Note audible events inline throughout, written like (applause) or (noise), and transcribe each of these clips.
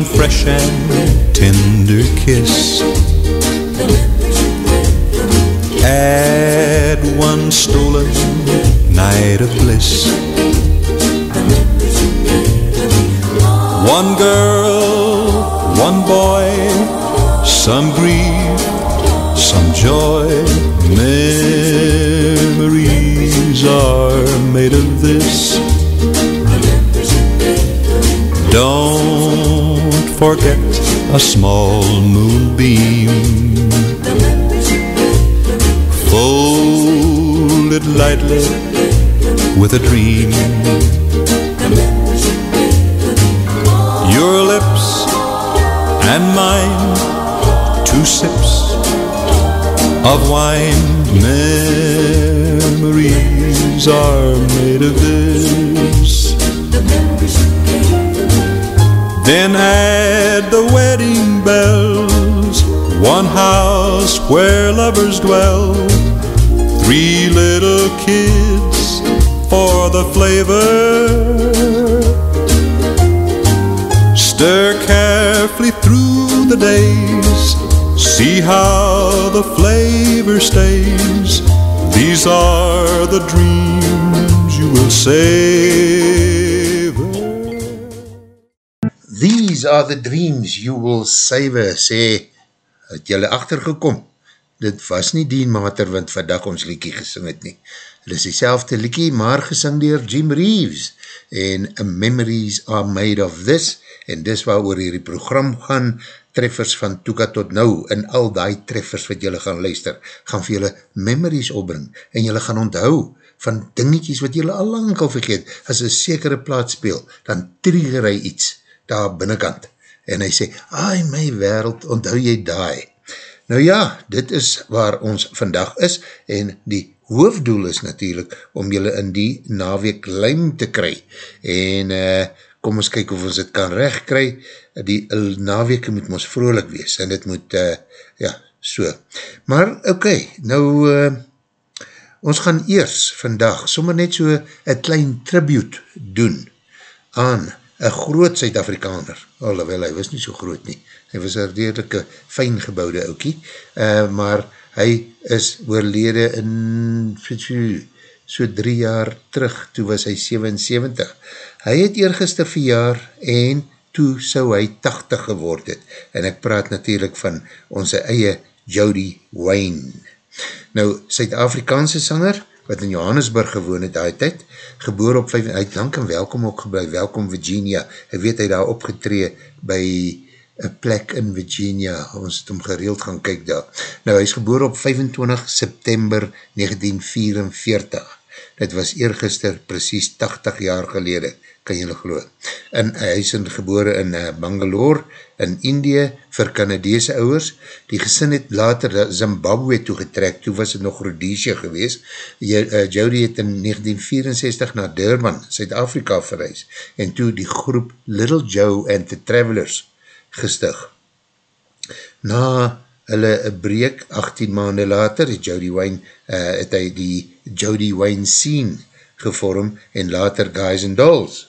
one fresh and tender kiss. Add one stolen night of bliss. One girl, one boy, some grief, some joy. Memories are made of this. Forget a small moonbeam. Fold it lightly with a dream. Your lips and mine, two sips of wine. Memories are made of this. Then wedding bells, one house where lovers dwell, three little kids for the flavor. Stir carefully through the days, see how the flavor stays. These are the dreams you will savor. These are the dreams you will save, sê, het jylle achtergekom. Dit was nie Dean Mater, want vandag ons liekie gesing het nie. Dit is die selfde liekie, maar gesing dier Jim Reeves, en Memories are made of this, en dis waar oor hierdie program gaan, treffers van Toeka tot nou, en al die treffers wat jylle gaan luister, gaan vir jylle memories opbring, en jylle gaan onthou van dingetjies wat jylle al lang al vergeet, as een sekere plaats speel, dan trigger hy iets, daar binnenkant, en hy sê, ai my wereld, onthou jy daai. Nou ja, dit is waar ons vandag is, en die hoofdoel is natuurlijk om julle in die naweek lijm te kry, en uh, kom ons kyk of ons het kan recht kry, die naweke moet ons vrolik wees, en dit moet, uh, ja, so. Maar, oké, okay, nou, uh, ons gaan eers vandag, sommer net so een klein tribute doen aan een groot Suid-Afrikaner, alhoewel hy was nie so groot nie, hy was een redelike fijn gebouwde ookie, uh, maar hy is oorlede in so drie jaar terug, toe was hy 77. Hy het eergister verjaar en toe sou hy 80 geword het, en ek praat natuurlijk van onze eie Jody Wayne. Nou, Suid-Afrikaanse sanger, wat in Johannesburg gewoon het die tyd, geboor op 5, hy het lang en welkom ook geblei, welkom Virginia, hy weet hy daar opgetree by een plek in Virginia, ons het om gereeld gaan kyk daar. Nou, hy is geboor op 25 September 1944, dit was eergister precies 80 jaar gelede, kan jylle geloof. En hy is in, geboore in uh, Bangalore, in Indië, vir Canadese ouwers. Die gesin het later Zimbabwe toegetrek, toe was het nog Rhodesia gewees. Uh, Jody het in 1964 na Durban, Zuid-Afrika verreis, en toe die groep Little Joe and the Travelers gestig. Na hulle breek, 18 maanden later, het Jody Wayne, uh, het hy die Jody Wayne scene gevorm, en later Guys and Dolls.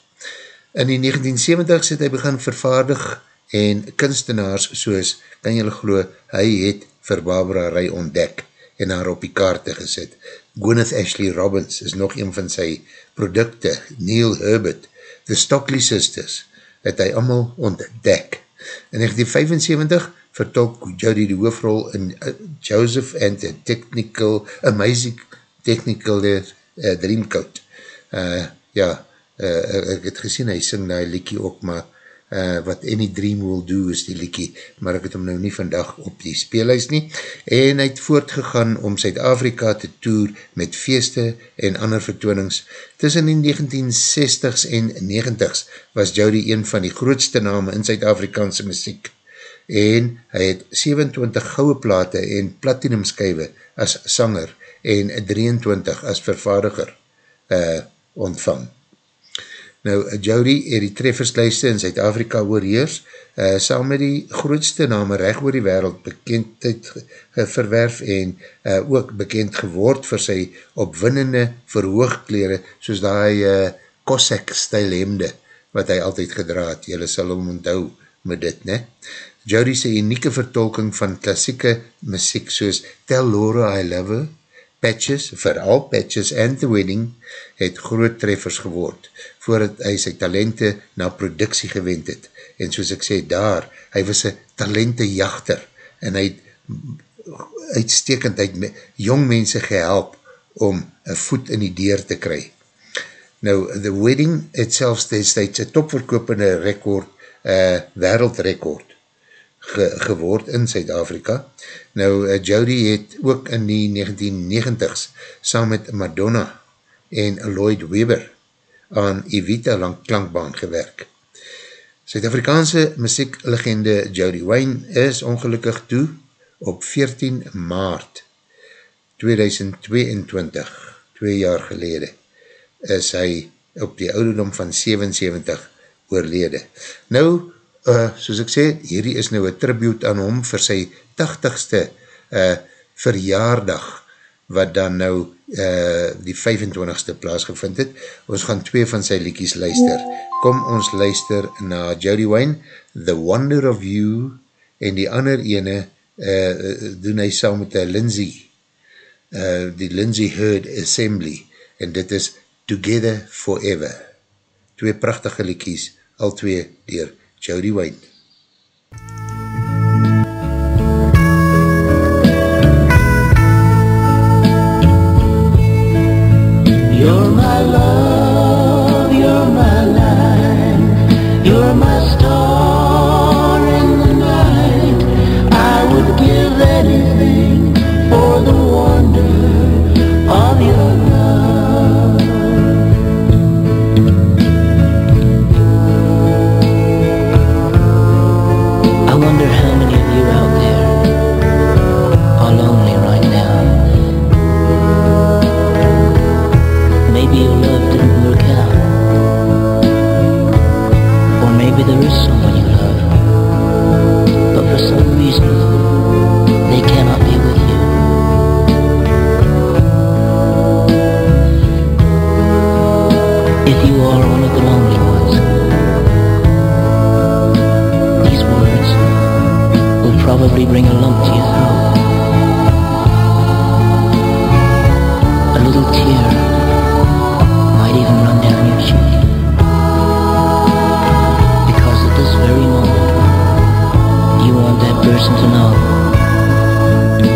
In die 1970s het hy begin vervaardig en kunstenaars soos, kan jylle glo, hy het vir Barbara Rai ontdek en haar op die kaarte gesit. Gwyneth Ashley Robbins is nog een van sy producte, Neil Herbert, The Stockley Sisters, het hy allemaal ontdek. In 1975 vertolk Jody die hoofrol in uh, Joseph and the Technical, Amazing Technical uh, Dreamcoat. Uh, ja, uh, ek het gesien, hy sing die liekie ook, maar uh, wat Any Dream Will Do is die liekie, maar ek het hom nou nie vandag op die speelhuis nie, en hy het voortgegaan om Suid-Afrika te toer met feeste en ander vertoonings. Tussen die 1960s en 90s was Jody een van die grootste name in Suid-Afrikaanse muziek, en hy het 27 gouwe plate en platinumskywe as sanger en 23 as vervaardiger uh, ontvang. Nou, Jody het die trefferslijste in Zuid-Afrika oorheers, uh, saam met die grootste name recht oor die wereld bekendheid verwerf en uh, ook bekend geword vir sy opwinnende verhoogkleren, soos die uh, Cossack stijl hemde, wat hy altyd gedraad. Julle sal hom onthou met dit, ne? Jody sy unieke vertolking van klassieke muziek soos Tell Laura I Love Her, Patches, vooral Patches and The Wedding, het groot treffers geword, voordat hy sy talente na productie gewend het. En soos ek sê, daar, hy was een talentejachter, en hy het uitstekend uit jong mense gehelp om een voet in die deur te kry. Nou, The Wedding het selfs destijds een topverkopende record, uh, wereldrecord, ge, geword in Zuid-Afrika. Nou, uh, Jody het ook in die 1990s saam met Madonna en Lloyd Webber aan Evita lang klankbaan gewerk. Zuid-Afrikaanse muzieklegende Jody Wayne is ongelukkig toe op 14 maart 2022, twee jaar gelede, is hy op die ouderdom van 77 oorlede. Nou, uh, soos ek sê, hierdie is nou een tribute aan hom vir sy 80ste uh, verjaardag, wat dan nou uh, die 25ste plaas gevind het. Ons gaan twee van sy liekies luister. Kom ons luister na Jody Wayne, The Wonder of You, en die ander ene uh, doen hy saam met die Lindsay, uh, die Lindsay Heard Assembly, en dit is Together Forever. Twee prachtige liekies, al twee dier Jody Wayne. You're my love, probably bring a lump to your throat. A little tear might even run down your cheek. Because at this very moment, you want that person to know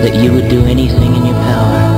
that you would do anything in your power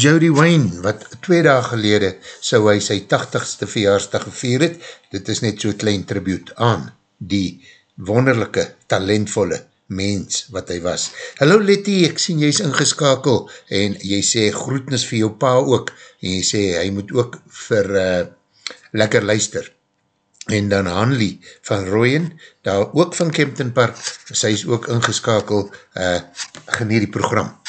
Jody Wayne, wat twee dagen gelede so hy sy 80ste verjaarsdag gevier het. Dit is net so klein tribute aan die wonderlijke, talentvolle mens wat hy was. Hallo Letty, ek sien jy is ingeskakel en jy sê groetnis vir jou pa ook en jy sê hy moet ook vir uh, lekker luister. En dan Hanley van Rooyen, daar ook van Kempton Park, sy is ook ingeskakel, uh, geniet die program.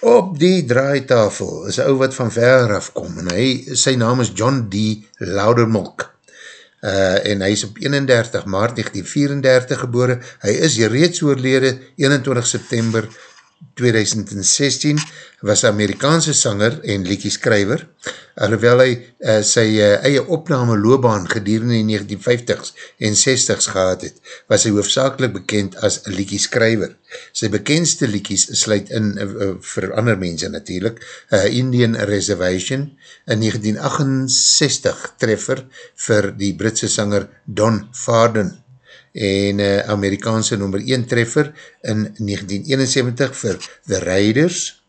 Op die draaitafel is een ou wat van ver af kom en hy, sy naam is John D. Loudermilk uh, en hy is op 31 maart 1934 gebore, hy is reeds oorlede 21 september 2016, was Amerikaanse sanger en liedjeskryver, alhoewel hy uh, sy uh, eie opname loopbaan gedurende die 1950s en 60s gehad het, was hy hoofdzakelik bekend as liedjeskryver. Sy bekendste liedjes sluit in, uh, vir ander mense natuurlijk, uh, Indian Reservation, in 1968 treffer vir die Britse sanger Don Farden, en uh, Amerikaanse nummer 1 treffer in 1971 vir The Raiders.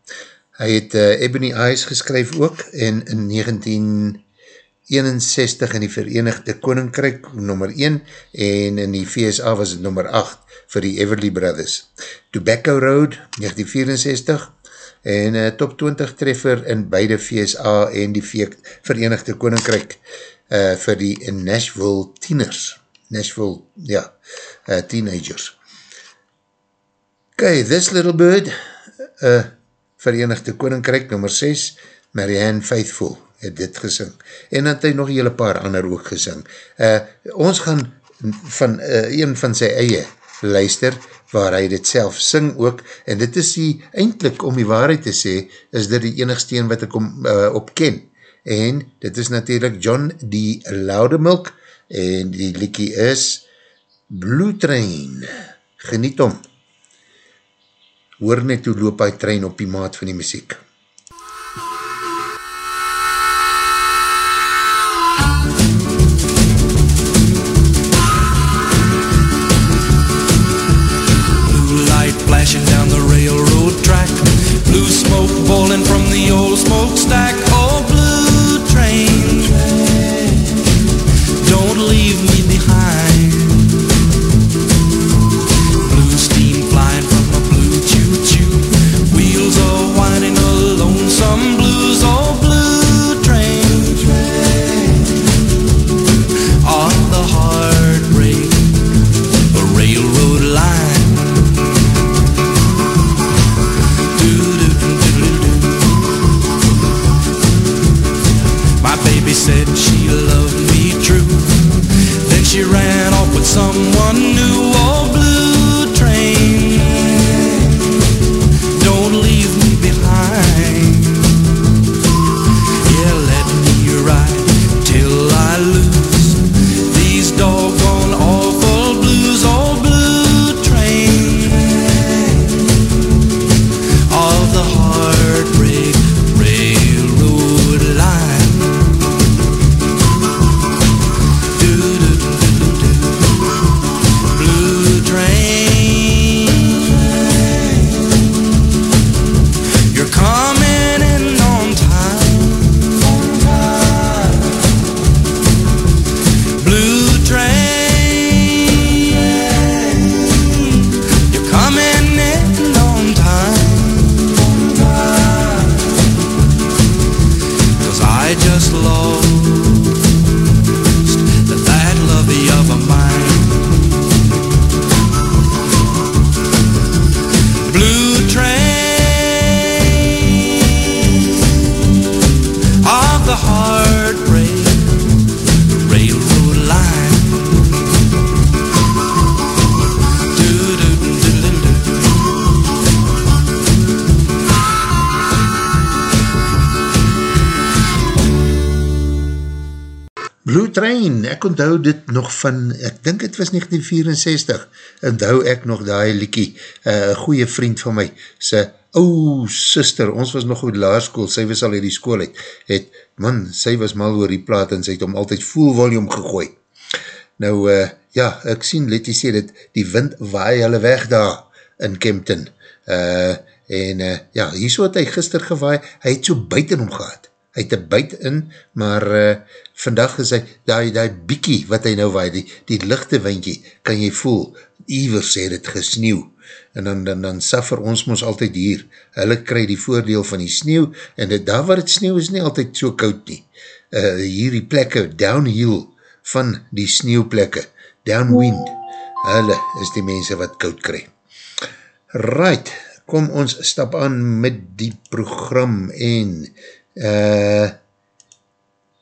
Hy het uh, Ebony Eyes geskryf ook en in 1961 in die Verenigde Koninkryk nummer 1 en in die VSA was het nummer 8 vir die Everly Brothers. Tobacco Road 1964 en uh, top 20 treffer in beide VSA en die Verenigde Koninkryk uh, vir die Nashville Tieners. Nashville, ja, uh, teenagers. Okay, This Little Bird, uh, Verenigde Koninkryk, nummer 6, Marianne Faithful, het dit gesing. En het hy nog hele paar ander ook gesing. Uh, ons gaan van uh, een van sy eie luister, waar hy dit self sing ook, en dit is die, eindelijk om die waarheid te sê, is dit die enigste een wat ek om, uh, op ken. En dit is natuurlijk John D. Loudemilk, en die liekie is Blue Train. Geniet om. Hoor net hoe loop hy trein op die maat van die muziek. Van, ek dink het was 1964, onthou ek nog die liekie, eh, een uh, goeie vriend van my, sy ou sister, ons was nog goed laarskoel, sy was al in die school uit, het, man, sy was mal oor die plaat en sy het om altyd full volume gegooi. Nou, uh, ja, ek sien, let jy sê dat die wind waai hulle weg daar in Kempton. Uh, en uh, ja, hier so het hy gister gewaai, hy het so buiten om gehad het een buit in, maar uh, vandag is hy, die, die biekie wat hy nou waai, die, die lichte windje, kan jy voel, Ivers het het gesneeuw, en dan, dan, dan suffer ons ons altyd hier, hulle krij die voordeel van die sneeuw, en dit, daar waar het sneeuw is nie altyd so koud nie, uh, hier die plekke, downhill van die sneeuwplekke, downwind, hulle is die mense wat koud krij. Right, kom ons stap aan met die program en uh,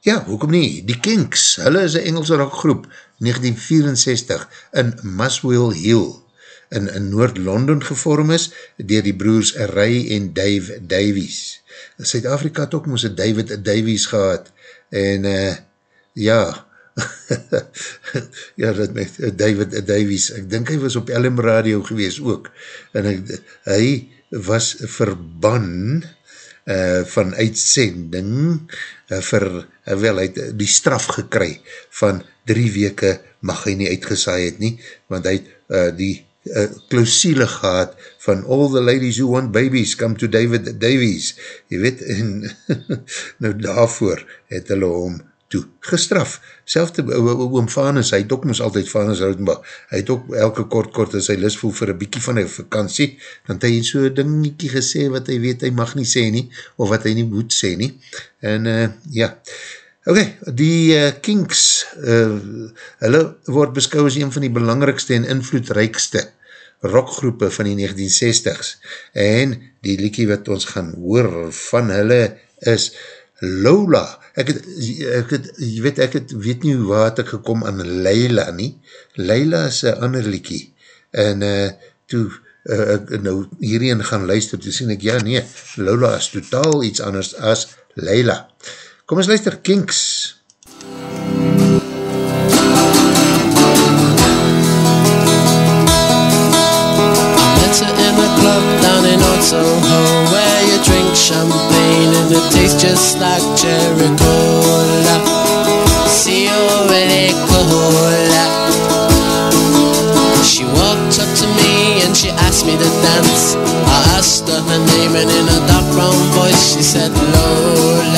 ja, hoekom nie, die Kinks, hulle is een Engelse rockgroep, 1964, in Muswell Hill, in, in Noord-London gevorm is, dier die broers Ray en Dave Davies. Suid-Afrika het ook moes David Davies gehad, en uh, ja, (laughs) ja, dat met David Davies, ek dink hy was op LM Radio gewees ook, en ek, hy was verban, uh, van uitsending uh, vir, uh, wel, hy het die straf gekry van drie weke mag hy nie uitgesaai het nie, want hy het uh, die uh, klausiele gehad van all the ladies who want babies come to David Davies, jy weet, en (laughs) nou daarvoor het hulle om toe gestraf. Selfde oom Vanus, hy het ook moes altyd Vanus Routenbach, hy het ook elke kort kort as hy lust voel vir een bykie van een vakantie, dan het hy so een dingiekie gesê wat hy weet hy mag nie sê nie, of wat hy nie moet sê nie. En uh, ja, ok, die uh, Kinks, uh, hulle word beskou as een van die belangrikste en invloedrijkste rockgroepe van die 1960s, en die liekie wat ons gaan hoor van hulle is Lola, ek het, ek het, jy weet, ek het, weet nie waar het ek gekom aan Leila nie, Leila is een ander liekie, en uh, toe uh, ek nou hierheen gaan luister, toe sien ek, ja nee, Lola is totaal iets anders as Leila. Kom ons luister, Kinks. Met in a club down in Old Soho Where you drink champagne and it tastes just like cherry cola Fiore cola She walked up to me and she asked me to dance. I asked her her name and in a dark brown voice she said Lola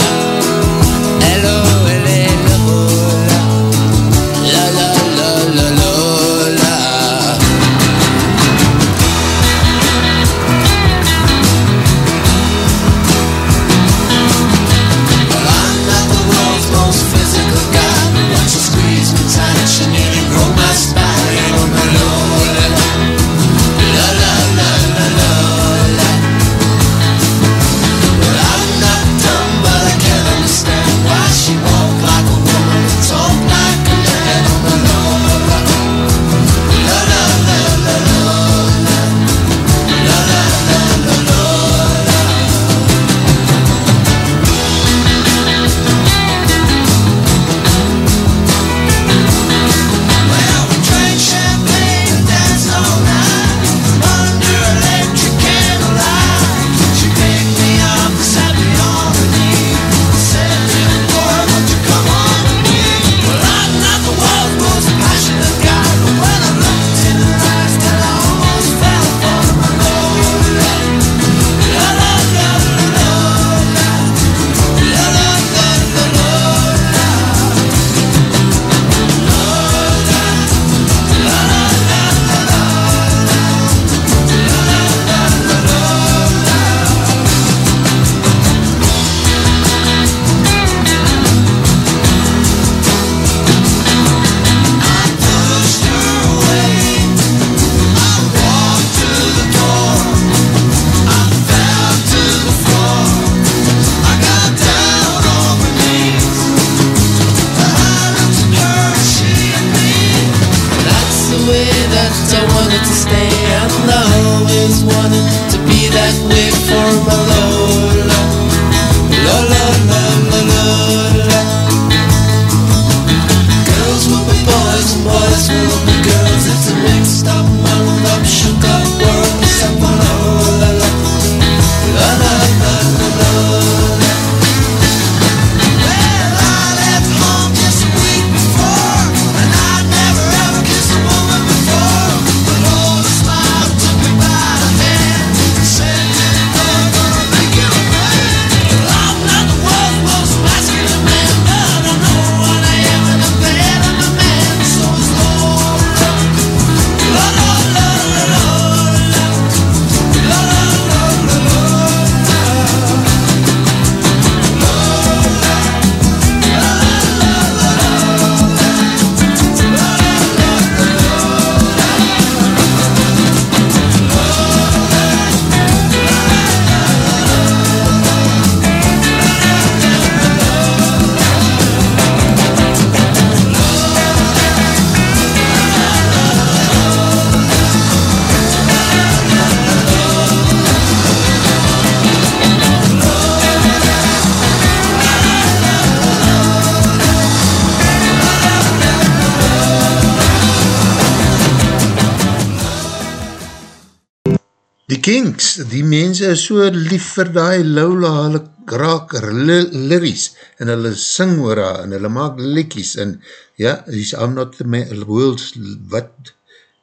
Kinks, die mense is so lief vir die Lola, hulle raak liries en hulle sing oor haar en hulle maak likkies en ja, he's I'm not the man, world's what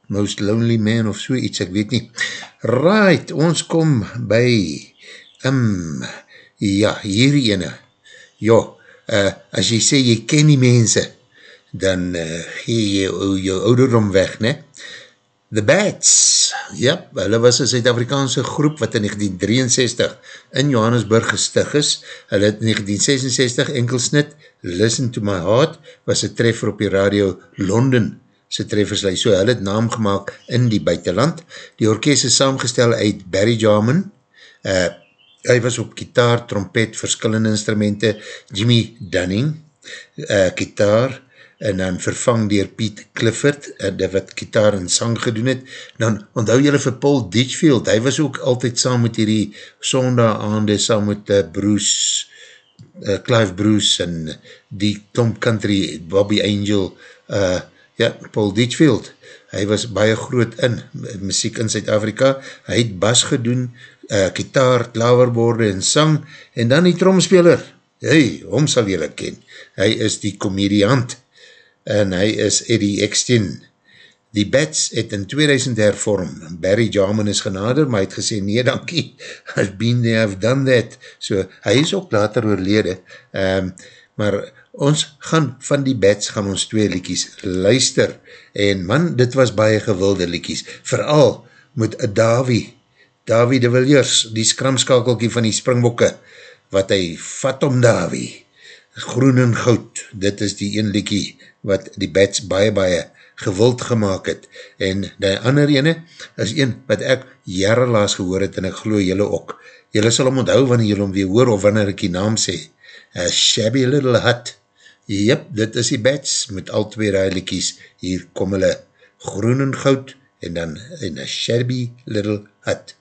most lonely man of so iets, ek weet nie. Right, ons kom by um, ja, hierdie ene. Jo, uh, as jy sê jy ken die mense, dan uh, gee jy jou, jou ouderdom weg, ne? The Bats, ja, hulle was een Zuid-Afrikaanse groep wat in 1963 in Johannesburg gestig is. Hulle het in 1966 enkelsnit Listen to My Heart was een treffer op die radio London sy trefferslijst. So hulle het naam gemaakt in die buitenland. Die orkest is saamgestel uit Barry Jarman, uh, hy was op gitaar, trompet, verskillende instrumenten, Jimmy Dunning, uh, gitaar, en dan vervang dier Piet Clifford, die wat gitaar en sang gedoen het, dan onthou jylle vir Paul Ditchfield, hy was ook altyd saam met hierdie sondag aande, saam met uh, Bruce, uh, Clive Bruce, en die Tom Country, Bobby Angel, uh, ja, Paul Ditchfield, hy was baie groot in muziek in Zuid-Afrika, hy het bas gedoen, uh, gitaar, klaverborde en sang, en dan die tromspeler, hey, hom sal jylle ken, hy is die komediant, en hy is Eddie Eckstein. Die Bats het in 2000 hervorm, Barry Jarman is genader, maar hy het gesê, nee dankie, I've been there, I've done that, so hy is ook later oorlede, um, maar ons gaan van die Bats, gaan ons twee liekies luister, en man, dit was baie gewilde liekies, vooral moet Davie, Davie de Villiers, die skramskakelkie van die springbokke, wat hy vat om Davie, groen en goud, dit is die een liekie, wat die bats baie baie gewild gemaakt het, en die ander ene is een wat ek jare laas gehoor het, en ek geloof jylle ook, jylle sal om onthou wanneer jylle om weer hoor, of wanneer ek die naam sê, a shabby little hut, jyp, dit is die bats, met al twee railikies, hier kom hulle groen en goud, en dan in a shabby little hut.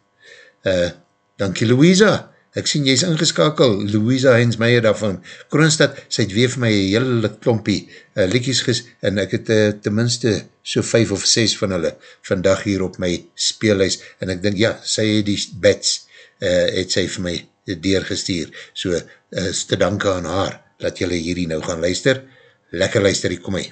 Uh, dankie Louisa, ek sien jy is ingeskakel, Louisa Heinz Meijer daarvan, Kroonstad, sy het weer vir my hele klompie uh, liedjes ges, en ek het uh, tenminste so vijf of ses van hulle vandag hier op my speelhuis, en ek denk, ja, sy het die bets, uh, het sy vir my deurgestuur, so uh, is te danke aan haar, dat julle hierdie nou gaan luister, lekker luister, hier kom my.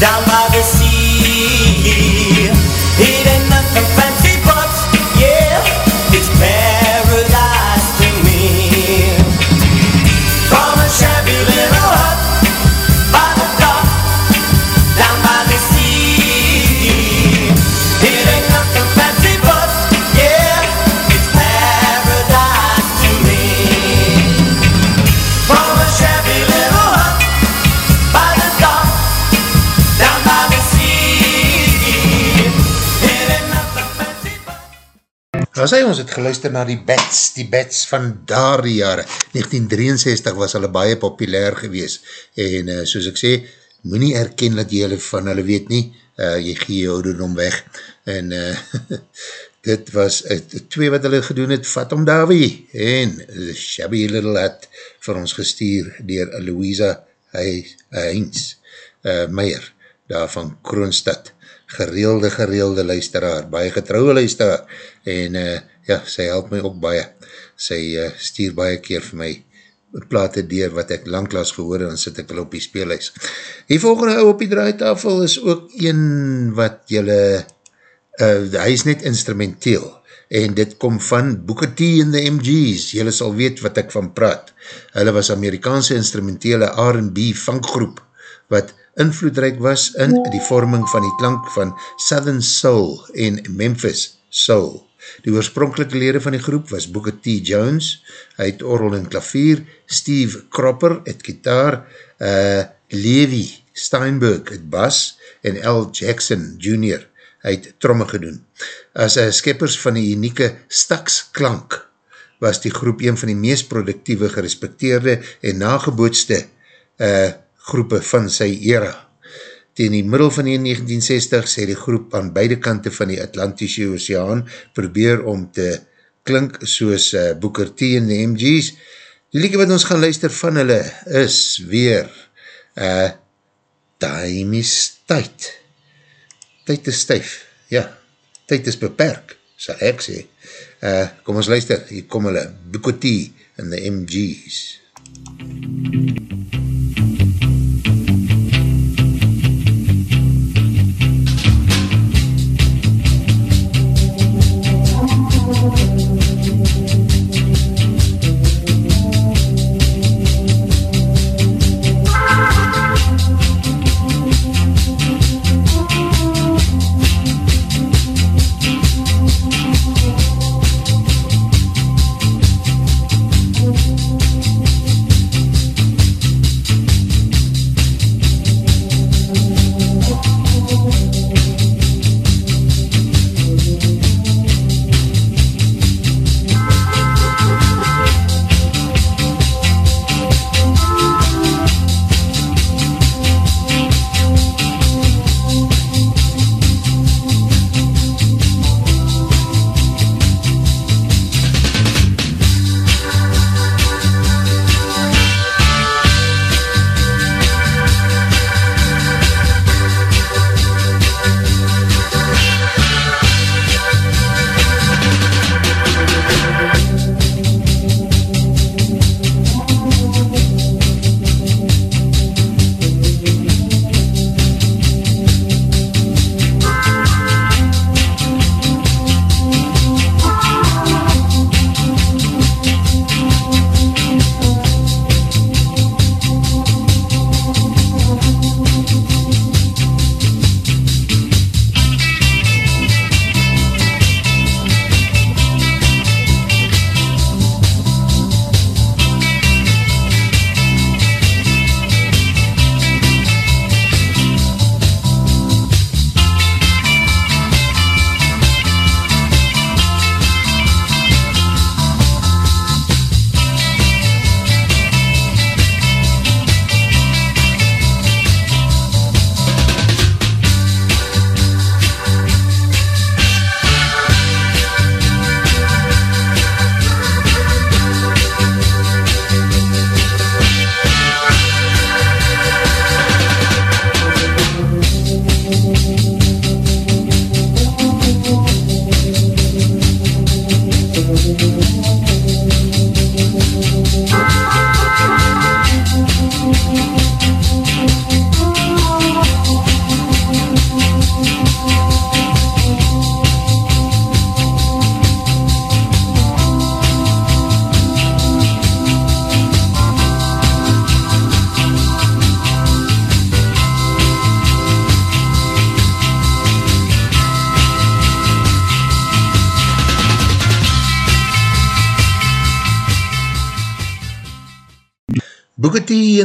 Down by the Nou sê ons het geluister na die Bats, die Bats van daar die jare. 1963 was hulle baie populair gewees. En uh, soos ek sê, moet nie erken dat jy hulle van hulle weet nie, uh, jy gee jou ouderdom weg. En uh, (laughs) dit was uh, twee wat hulle gedoen het, Vat om Davie en The Shabby Little Hat vir ons gestuur dier Louisa Heinz uh, Meijer, daar van Kroonstad gereelde, gereelde luisteraar, baie getrouwe luisteraar, en uh, ja, sy help my ook baie, sy uh, stuur baie keer vir my plate deur wat ek langklaas gehoor en sit ek wel op die speelhuis. Die volgende ou op die draaitafel is ook een wat jylle, uh, hy is net instrumenteel, en dit kom van Booker T en the MG's, jylle sal weet wat ek van praat. Hulle was Amerikaanse instrumentele R&B funkgroep, wat invloedrijk was in die vorming van die klank van Southern Soul en Memphis Soul. Die oorspronkelike lede van die groep was Booker T. Jones, hy het orrel en klavier, Steve Cropper het gitaar, uh, Levi Steinberg het bas en L. Jackson Jr. het tromme gedoen. As uh, skeppers van die unieke Stax klank was die groep een van die meest productieve, gerespekteerde en nagebootste uh, groepe van sy era. Ten die middel van die 1960 sê die groep aan beide kante van die Atlantische Oceaan probeer om te klink soos uh, Booker T en die MG's. Die lieke wat ons gaan luister van hulle is weer uh, Time is tyd. Tyd is stuif. Ja, tyd is beperk, sal ek sê. Uh, kom ons luister, hier kom hulle, Booker T en die MG's. MUZIEK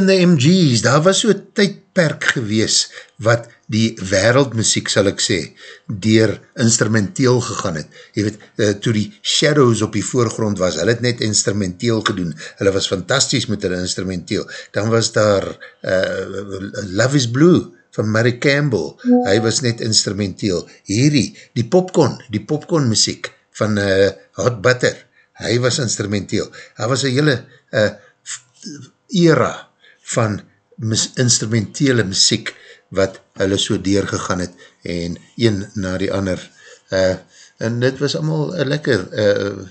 En the MG's, daar was so tydperk gewees wat die wereldmuziek, sal ek sê, dier instrumenteel gegaan het. Je weet, uh, toe die shadows op die voorgrond was, hulle het net instrumenteel gedoen, hulle was fantastisch met hulle instrumenteel. Dan was daar uh, Love is Blue, van Murray Campbell, hy was net instrumenteel. Hierdie, die popcorn, die popcorn muziek van uh, Hot Butter, hy was instrumenteel. Hy was een hele uh, era van mis, instrumentele muziek wat hulle so deurgegaan het en een na die ander. Uh, en dit was allemaal uh, lekker uh,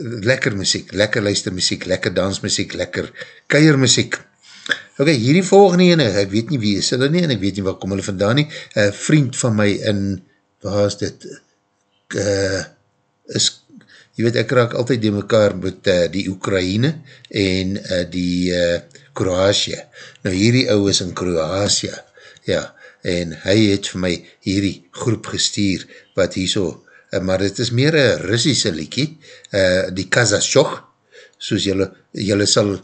lekker muziek, lekker luister muziek, lekker dansmuziek, lekker keiermuziek. Ok, hierdie volgende ene, ek weet nie wie is hulle nie, en ek weet nie waar kom hulle vandaan nie, uh, vriend van my in, waar is dit, uh, is, jy weet, ek raak altyd die mekaar met uh, die Oekraïne en uh, die uh, Kroatië. Nou hierdie ou is in Kroatië, ja, en hy het vir my hierdie groep gestuur, wat hier so, uh, maar het is meer een Russische liekie, uh, die Kazachok, soos jylle, jylle sal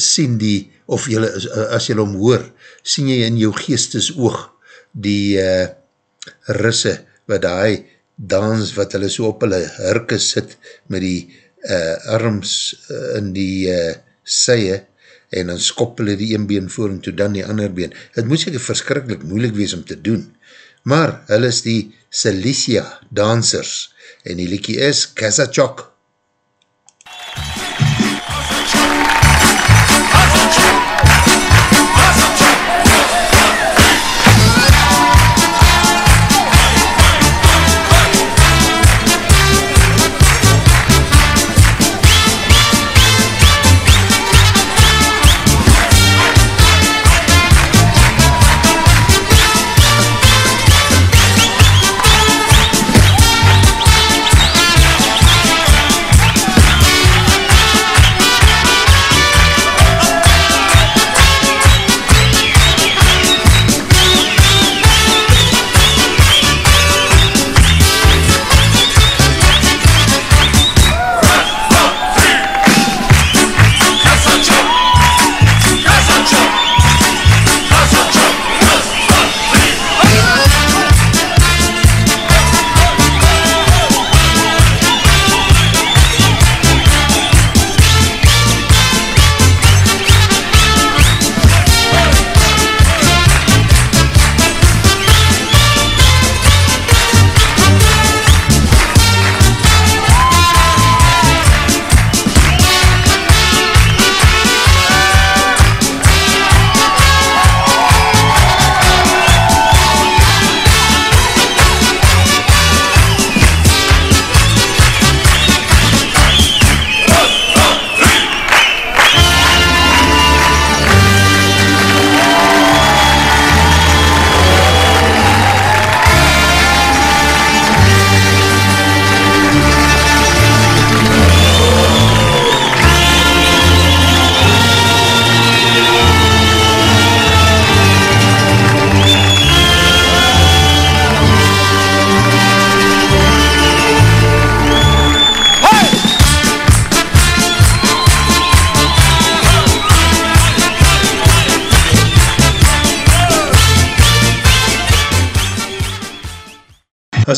sien die, of jylle, as jylle omhoor, sien jy in jou geestes oog die uh, risse, wat die dans, wat hulle so op hulle hurke sit, met die uh, arms in die uh, seie, en dan skop hulle die een been voor en toe dan die ander been. Het moet seker verskrikkelijk moeilik wees om te doen. Maar hulle is die Cilicia dansers, en die liekie is Kazachok. as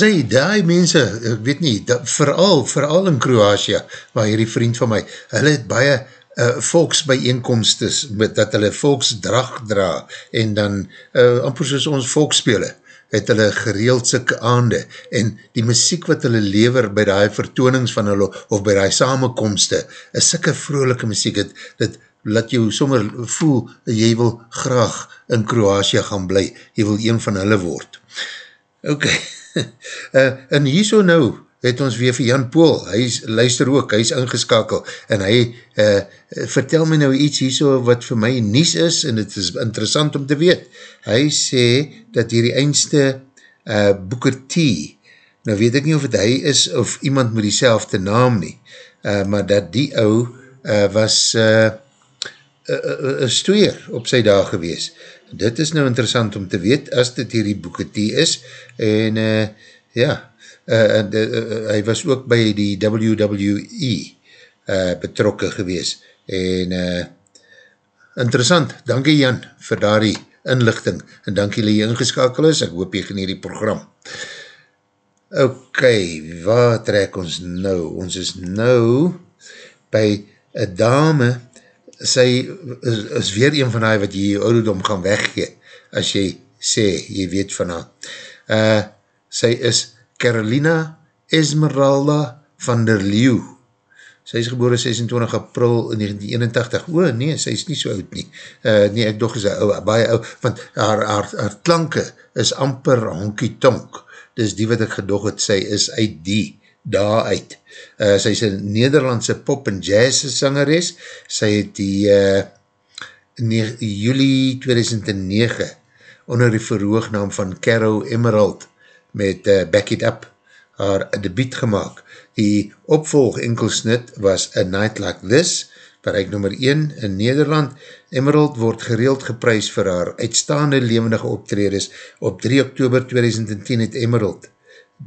hy die mense, ek weet nie, vooral, vooral in Kroatia, waar hierdie vriend van my, hulle het baie uh, volksbijeenkomstes, met dat hulle volksdrag dra, en dan, uh, amper soos ons volksspele, het hulle gereeld sikke aande, en die muziek wat hulle lever by die vertoonings van hulle, of by die samenkomste, is sikke vrolijke muziek, het, het laat jou sommer voel, jy wil graag in Kroatia gaan bly, jy wil een van hulle word. Oké, okay. Uh, (laughs) en hier so nou, het ons weer vir Jan Poel, hy is, luister ook, hy is ingeskakel, en hy uh, vertel my nou iets hier so wat vir my nies is, en het is interessant om te weet. Hy sê, dat hier die eindste uh, Booker T, nou weet ek nie of het hy is, of iemand met die selfde naam nie, uh, maar dat die ou uh, was een uh, uh, uh, stoeer op sy dag gewees dit is nou interessant om te weet, as dit hier die boeketie is, en uh, ja, uh, uh, uh, hy was ook by die WWE uh, betrokke gewees, en uh, interessant, dankie Jan vir daar die inlichting, en dankie jy ingeskakel is, ek hoop jy geniet die program. Ok, waar trek ons nou? Ons is nou by een dame, sy is, is weer een van die wat jy jou ouderdom gaan weggee, as jy sê, jy weet van haar. Uh, sy is Carolina Esmeralda van der Leeuw. Sy is geboren 26 april 1981. O nee, sy is nie so oud nie. Uh, nee, ek doch is ou, baie oud, want haar, haar, haar klanke is amper honkie tonk. Dis die wat ek gedog het, sy is uit die daar uit. Uh, sy is een Nederlandse pop en jazz sangeres. Sy het die uh, juli 2009 onder die verhoognaam van Caro Emerald met uh, Back It Up haar debiet gemaakt. Die opvolg enkelsnit was A Night Like This, bereik nummer 1 in Nederland. Emerald word gereeld geprys vir haar uitstaande levendige optredes. Op 3 oktober 2010 het Emerald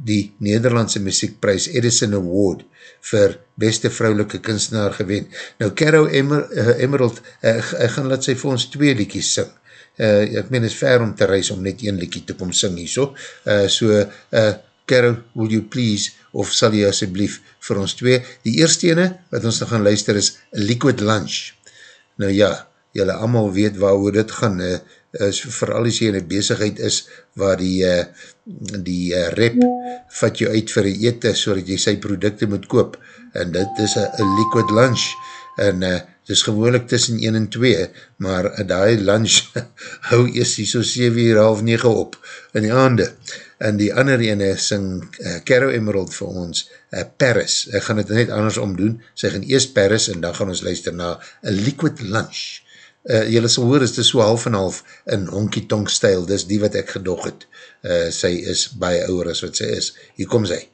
die Nederlandse muziekprys Edison Award vir beste vrouwelike kunstenaar gewen. Nou, Caro Emer, uh, Emerald, uh, ek gaan laat sy vir ons twee liedjes sing. Uh, ek meen, is ver om te reis om net een liedje te kom sing hier so. Uh, so, uh, Caro, will you please of sal jy asjeblief vir ons twee. Die eerste ene wat ons nog gaan luister is Liquid Lunch. Nou ja, jylle allemaal weet waar hoe dit gaan, uh, is vooral as jy in die bezigheid is waar die, uh, die uh, rep vat jou uit vir die ete so dat jy sy producte moet koop en dit is een liquid lunch en uh, het is gewoonlik tussen 1 en 2 maar uh, die lunch (laughs) hou eers die so 7 uur half 9 op in die aande en die ander ene sing uh, Caro Emerald vir ons, uh, Paris. Ek gaan het net anders omdoen, sy gaan eerst Paris en dan gaan ons luister na A Liquid Lunch. Uh, Julle sal hoor, is dit so half en half in honky tonk stijl, dis die wat ek gedog het. Uh, sy is baie ouwer as wat sy is. Hier kom sy.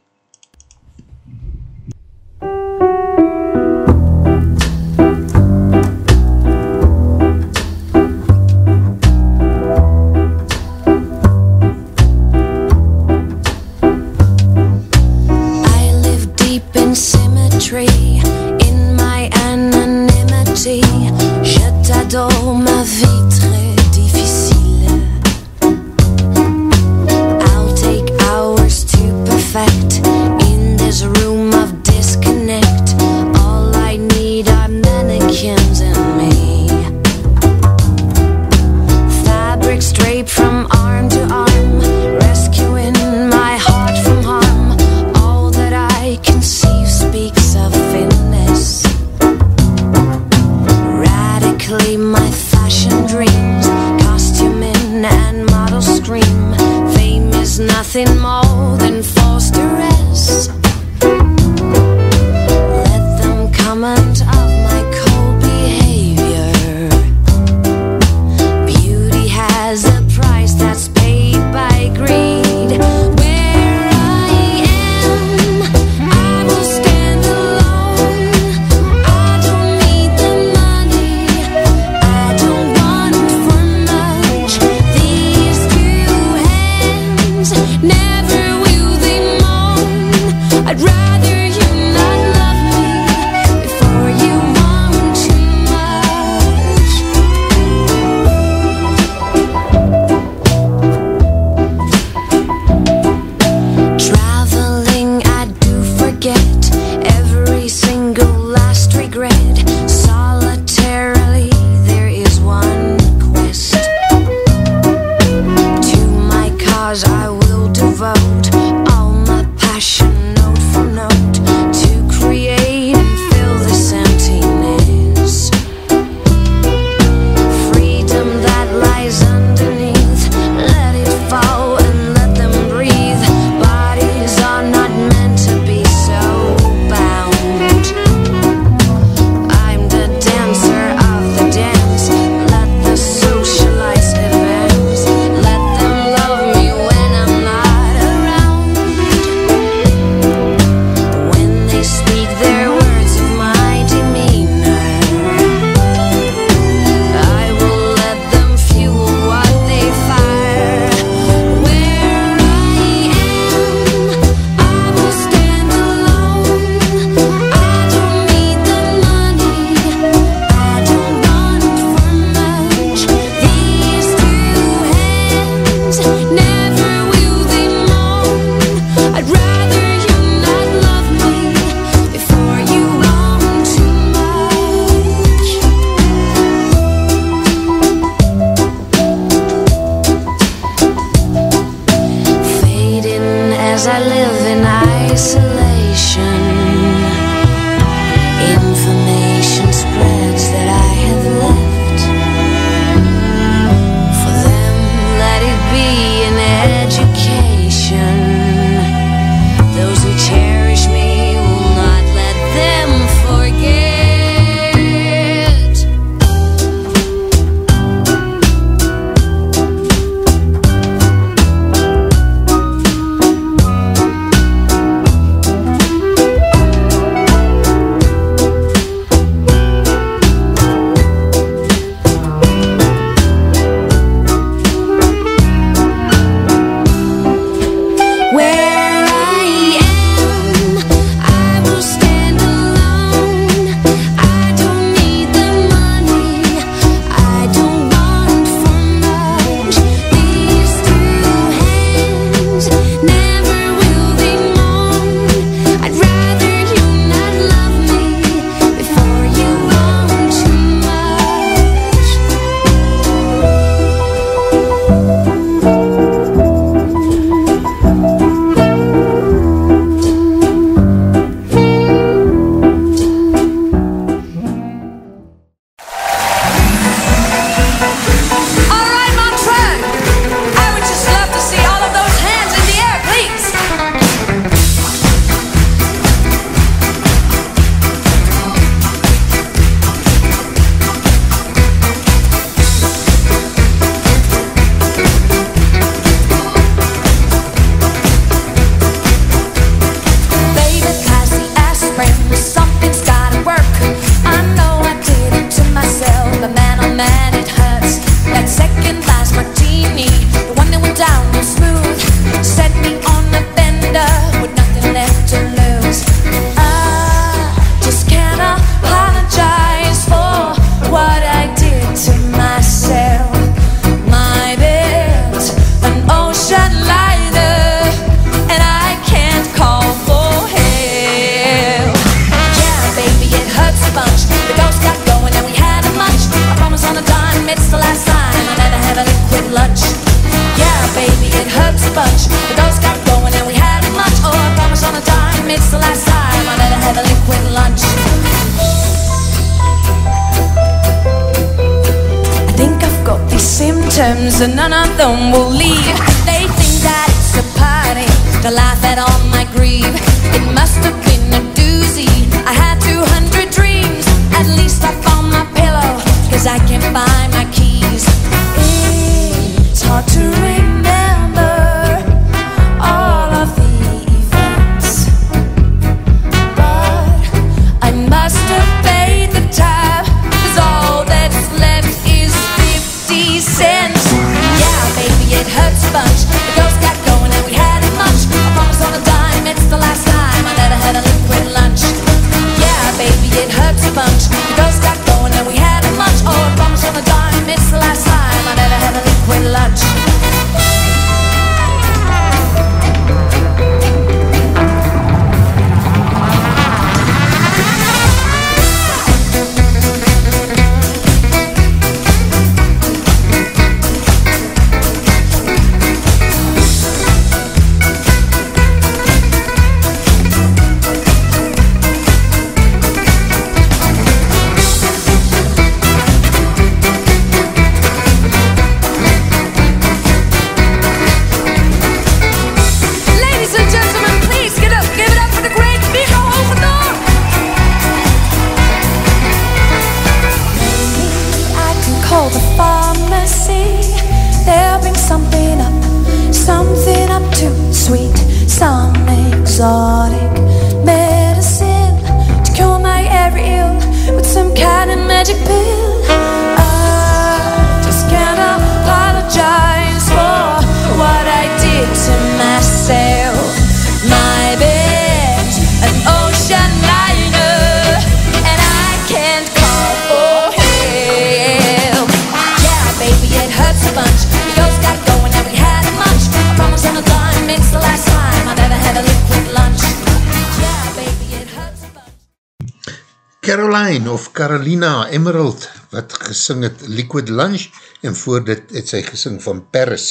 Carolina Emerald, wat gesing het Liquid Lunch, en voor dit het sy gesing van Paris.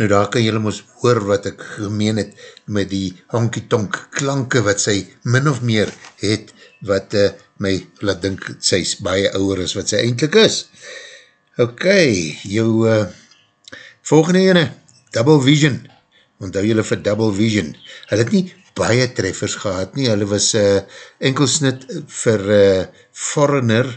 Nou daar kan jylle ons hoor wat ek gemeen het met die honky-tonk klanke wat sy min of meer het, wat uh, my laat dink sy is baie ouwer as wat sy eindelijk is. Ok, jou uh, volgende ene, Double Vision, onthou jylle vir Double Vision, hy het nie baie treffers gehad nie, hulle was uh, enkelsnit vir uh, Foreigner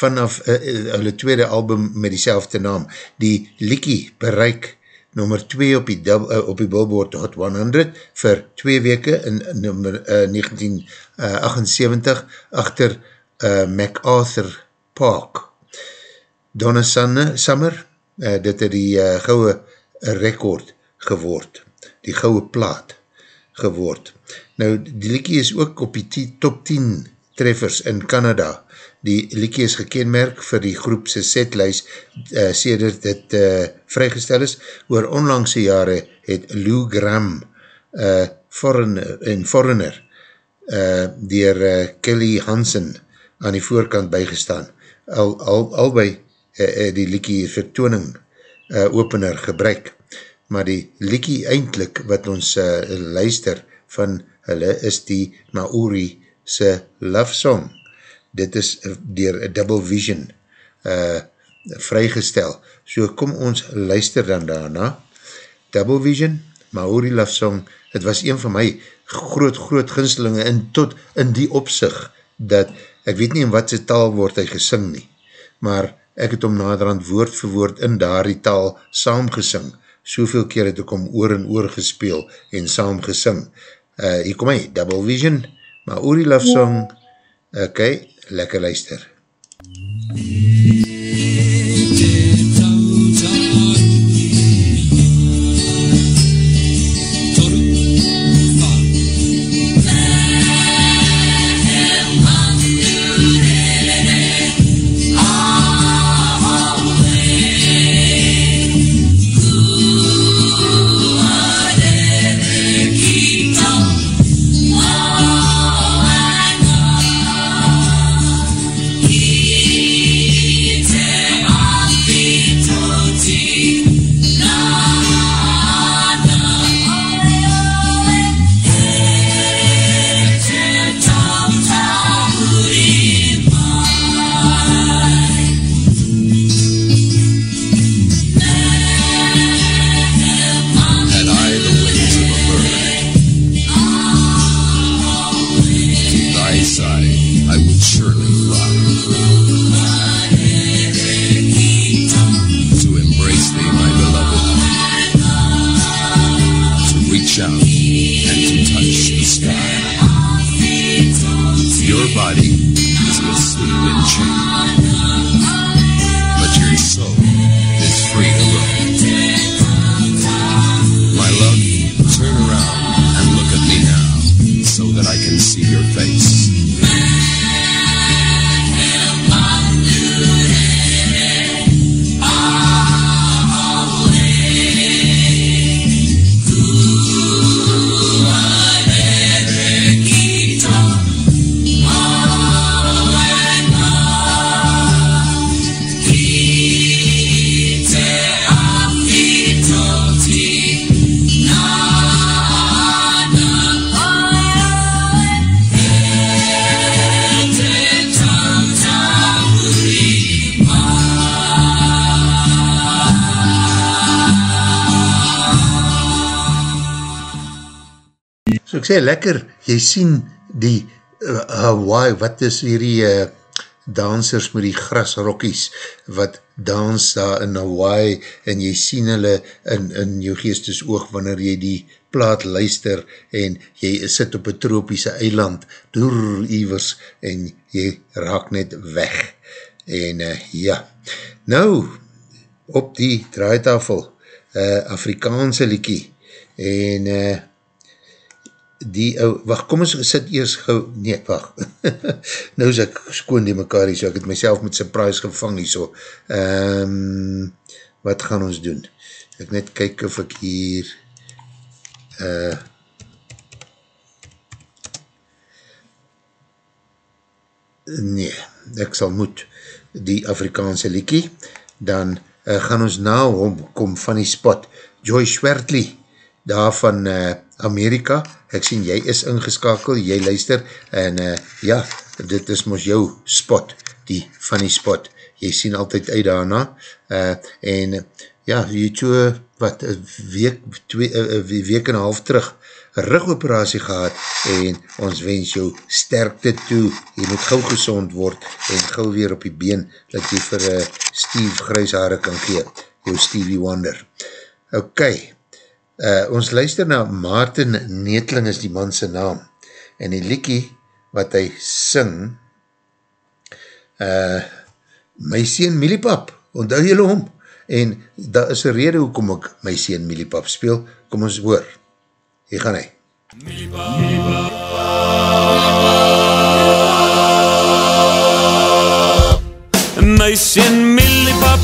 vanaf uh, uh, hulle tweede album met die naam, die Likie bereik nummer 2 op die, dub, uh, op die Billboard Hot 100 vir 2 weke in nummer uh, 1978 achter uh, MacArthur Park. Donna Sanne, Summer, uh, dit het die uh, gouwe record geword, die gouwe plaat geword. Nou, die liekie is ook op die top 10 treffers in Canada. Die liekie is gekenmerk vir die groepse setlijs uh, sedert dit uh, vrygestel is. Oor onlangse jare het Lou Graham uh, foreigner, en Foreigner uh, dier uh, Kelly Hansen aan die voorkant bygestaan. Al, al, albei uh, die liekie vertooning uh, opener gebruik. Maar die liekie eindelijk wat ons uh, luister van hulle is die Maori se love song. Dit is dier Double Vision uh, vrygestel. So kom ons luister dan daarna. Double Vision, Maori love song, het was een van my groot, groot ginslinge in tot in die opzicht dat ek weet nie in wat sy taal word hy gesing nie, maar ek het om naderhand woord vir woord in daar die taal saam gesing. Soveel keer het ek om oor en oor gespeel en saam gesing. Uh, hier kom hy, Double Vision, Maori Love Song, ok, lekker luister. He sê, lekker, jy sien die uh, Hawaii, wat is hierdie uh, dansers met die grasrokkies, wat dans daar in Hawaii, en jy sien hulle in, in jou geestes oog, wanneer jy die plaat luister, en jy sit op een tropiese eiland, door ivers, en jy raak net weg. En uh, ja, nou, op die draaitafel, uh, Afrikaanse liekie, en uh, die ou, wacht, kom ons sit eers gauw, nee, wacht, (laughs) nou is ek skoon die mekaar hier, so ek het myself met surprise gevang hier so, um, wat gaan ons doen? Ek net kyk of ek hier, uh, nee, ek sal moet die Afrikaanse liekie, dan uh, gaan ons na hom kom van die spot, Joy Schwertley, daar van uh, Amerika, ek sien jy is ingeskakel, jy luister, en uh, ja, dit is mos jou spot, die die spot, jy sien altyd uit daarna, uh, en ja, jy toe, wat, een week, twee, uh, week en een half terug, rugoperatie gehad, en ons wens jou sterkte toe, jy moet gauw gezond word, en gauw weer op die been, dat jy vir uh, Steve Gruishare kan gee, jou Stevie Wonder. Ok, Uh, ons luister na Maarten Netling is die manse naam en die liekie wat hy sing uh, My Seen Miliepap, onthou jylle hom? En daar is een rede hoekom ek My Seen Miliepap speel, kom ons hoor. Hier gaan hy. Miliepap, Miliepap My Seen Miliepap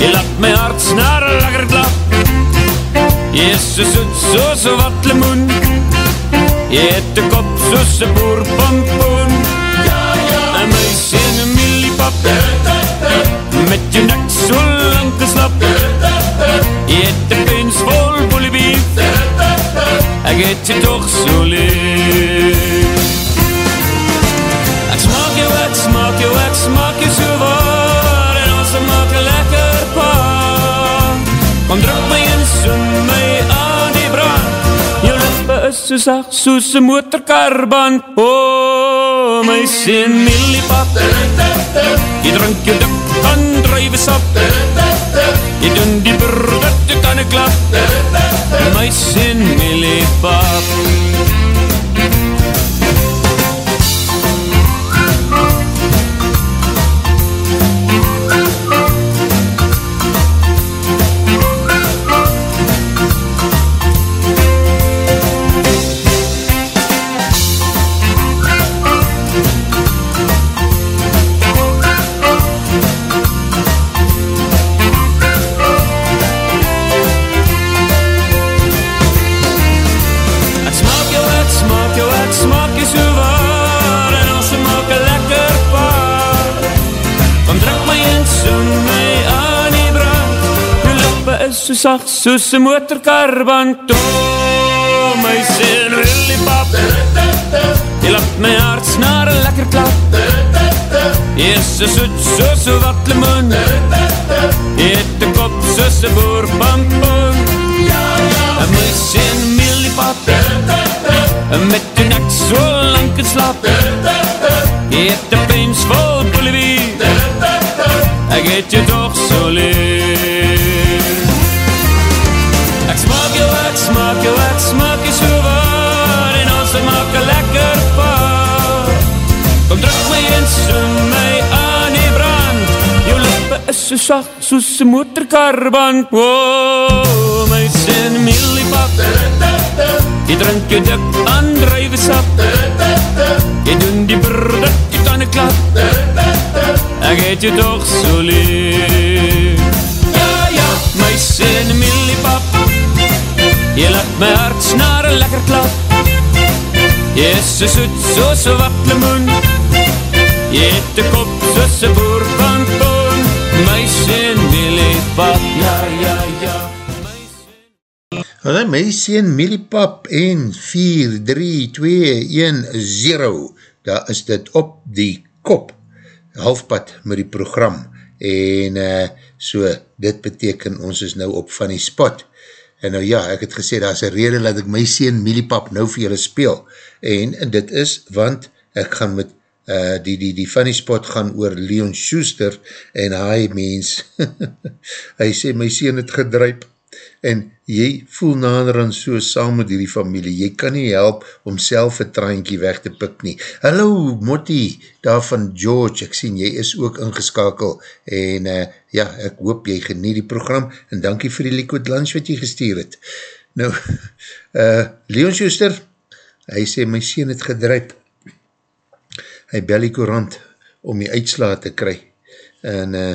jy laat my hart snaar lager klap Jy is so soos een wat limoen Jy het de kop soos een boerpampoen ja, ja. En my sien een miliepap Met jou nek so lang geslap Jy het de pens vol boliebief Ek het jy toch so lief so zacht soos een motorkarband Oh, my sien miliepap Jy drink jou dik van druivesap Jy doen die brrrt, jy kan klap. My sien miliepap so sacht soos een motorkarband Oh, my sien willipap Jy laat my hart snaar een lekker klap. Jy is so soet soos een wat limoen. Jy het een kop soos een boerpampoen En my sien willipap Met die nek so lang kan slap Eet de pens vol boulevie Ek het jou toch so lief ek smaak jou, ek smaak jou so waar En ons maak een lekker paar Kom druk my en soen my aan die brand Jou lippe is so sacht soos een motorkarband Oh, my sin mieliepap Jy drink jou dik aan druivesap Jy doen die brrrr, jy tanden klap. Ek het jou toch so lief. Ja, ja, my sin Jy laat my hart snare lekker klap. Jy is so soet soos een wat limoen Jy het de kop soos een boer van poen. My sin mieliepap, ja, ja, ja. Hulle my sien Miliepap en 4-3-2-1-0 daar is dit op die kop. Halfpad met die program. En uh, so dit beteken ons is nou op van die spot en nou ja, ek het gesê daar is een rede dat ek my sien Miliepap nou vir julle speel. En dit is want ek gaan met uh, die, die, die funny spot gaan oor Leon Schuster en hy mens (laughs) hy sê my sien het gedruip en jy voel nader aan so saam met die familie, jy kan nie help om self een traantje weg te pik nie. Hallo Motti, daar van George, ek sien jy is ook ingeskakel. En uh, ja, ek hoop jy genie die program en dankie vir die liquid lunch wat jy gestuur het. Nou, uh, (laughs) Leon Schuster, hy sê my sien het gedruip, hy bel die korant om die uitslaat te kry. En uh,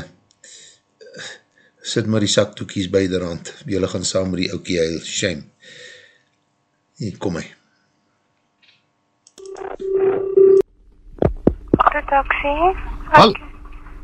sit maar die saktoekies by die rand, jylle gaan saam met die oukie huil, shame. Hier, kom my. Redaksie. Hal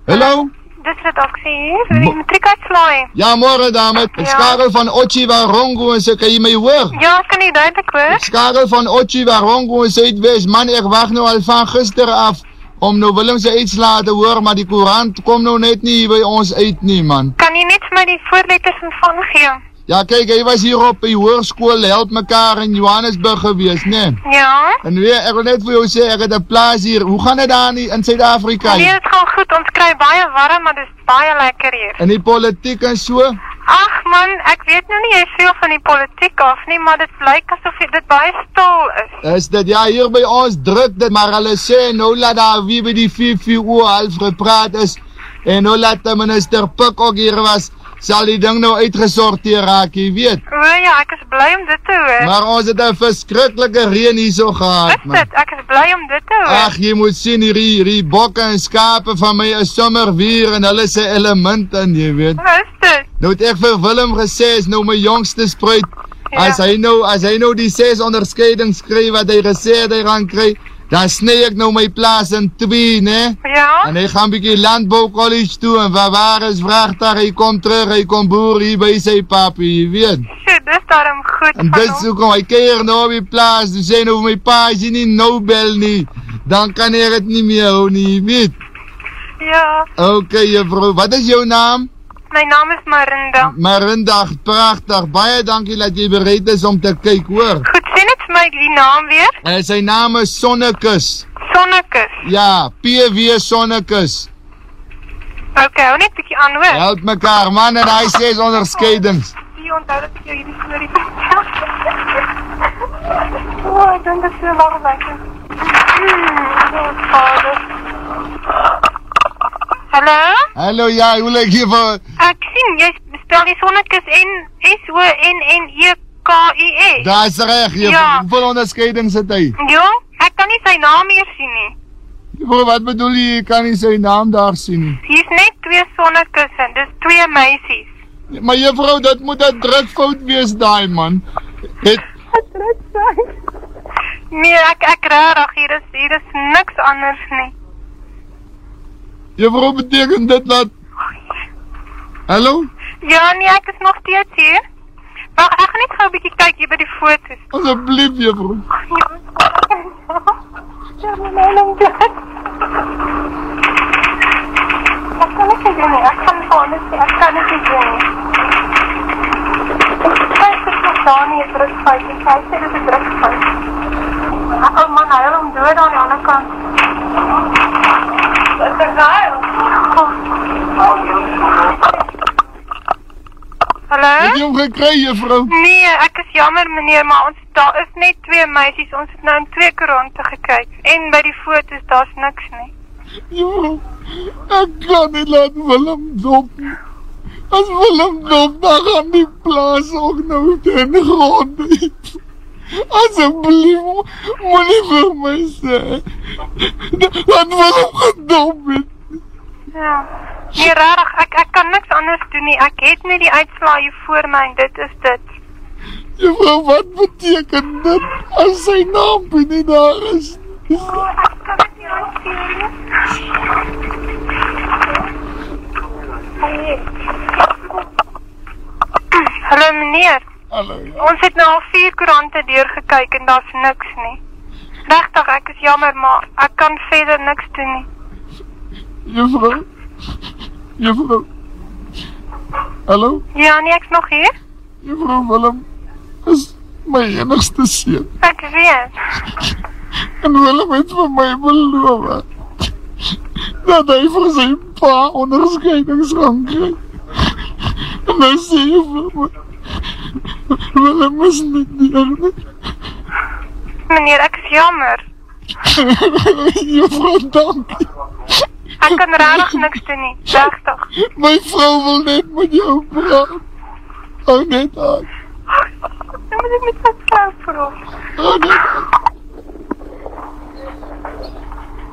Hallo? Dis redaksie hier, vir die matriekuitslaai. Ja, morgen dame. Ek Ja. skakel van Ochi Warongo en so, kan jy my hoor? Ja, ek kan nie duidelik hoor. Ek skakel van Ochi Warongo en Zuidwest. Man, ek wacht nou al van gister af om nou Willem sy uitslaat te hoor, maar die courant kom nou net nie by ons uit nie, man. Kan jy net vir my die voorletters en van gee? Ja, kyk, hy was hier op die hoërskool Help Mekaar in Johannesburg gewees, nee. Ja. En weer, ek wil net vir jou sê, ek het 'n plaas hier. Hoe gaan dit daar nie in Suid-Afrika? Nee, dit gaan goed. Ons kry baie warm, maar dis baie lekker hier. In die politiek en so? Ag man, ek weet nou nie jy veel van die politiek af nie, maar dit lyk asof dit baie stil is. Is dit, ja, hier by ons druk dit, maar hulle sê, nou laat daar wie by die 4 uur half gepraat is, en nou laat die minister Pik ook hier was, sal die ding nou uitgesorteer raak, jy weet. O ja, ek is bly om dit te hoor. Maar ons het 'n verskriklike reën hierso gehad, Is dit? Ek is bly om dit te hoor. Ag, jy moet sien hierdie hierdie bokke en skape van my is sommer weer en hulle se element in, jy weet. Is dit? Nou het ek vir Willem gesê, is nou my jongste spruit. Ja. As hy nou as hy nou die ses onderskeidings kry wat hy gesê het hy gaan kry, dan sny ek nou my plaas in twee, né? Ja. En hy gaan bietjie landbou college toe en waar waar is vragtuig, hy kom terug, hy kom boer hier by sy papie, jy weet. Shit, dis daarom goed En dis hom. hoekom hy keer nou op die plaas, dis sê nou my pa as jy nie nou bel nie, dan kan hy dit nie meer hou nie, jy weet. Ja, Okay, juffrou, wat is jou naam? My naam is Marinda. Marindag, pragtig. Baie dankie dat jy bereid is om te kyk, hoor. Goed, sê net vir my die naam weer. En sy naam is Sonnekus. Sonnekus. Ja, PW Sonnekus. Okay, hou net bietjie aan hoor. Help mekaar, man, en hy sê onderskeidings. Jy onthou dat ek jou hierdie storie vertel. (laughs) O, oh, ek dink dit is so lang weg. Hmm, oh, vader. Hallo? Hallo, ja, hoe lyk jy vir... Ek sien jy spel die sonnekus N S O N N E K I S. Daar is reg, jy. Ja. Hoeveel onderskeidings het hy? Ja, ek kan nie sy naam meer sien nie. Juffrou, wat bedoel jy, jy kan nie sy naam daar sien nie? Hier's net twee sonnekusse, dis twee meisies. Maar juffrou, dit moet 'n drukfout wees daai man. Het Nee, ek ek regtig hier is hier is niks anders nie. Juffrou beteken dit dat Hallo? Ja, nee, ek is nog steeds hier. Wag, ek gaan net gou 'n bietjie kyk hier by die foto's. Asseblief, juffrou. Ja, my naam is Ek kan niet doen nie. Ek kan gewoon niet Ek kan niet doen nie. Ek kyk of nog daar nie 'n drukfout is. Hy sê dit is 'n drukfout. Oh man, hy huil om dood aan die ander kant. Is? Hallo? Het jy hom gekry, juffrou? Nee, ek is jammer meneer, maar ons daar is net twee meisies. Ons het nou in twee koerante gekyk en by die foto's daar's niks nie. Juffrou, ek kan nie laat Willem dop nie. As Willem dop, dan gaan die plaas ook nou ten gronde. Asseblief, moenie vir my sê, dat Willem gedop het. Ja. Nee, rarig, ek ek kan niks anders doen nie. Ek het net die uitslae hier voor my en dit is dit. Juffrou, wat beteken dit as sy naam nie daar is? Ek kan dit nie hanteer nie. Hallo meneer. Hallo. Ons het nou al vier koerante deurgekyk en daar's niks nie. Regtig, ek is jammer, maar ek kan verder niks doen nie. Juffrou, juffrou. Hallo, Ja, nee, ek's nog hier. juffrou Willem is my enigste seun. Ek weet. En Willem het vir my beloof dat hy vir sy pa onderscheidings gaan kry. En hy sê vir my, Willem is niet deur nie. Meneer, ek is jammer. Juffrou, dankie. Ek kan regtig niks doen nie. Regtig. My vrou wil net met jou praat. Hou net aan. Dan moet ek met my vrou praat. Hou net aan.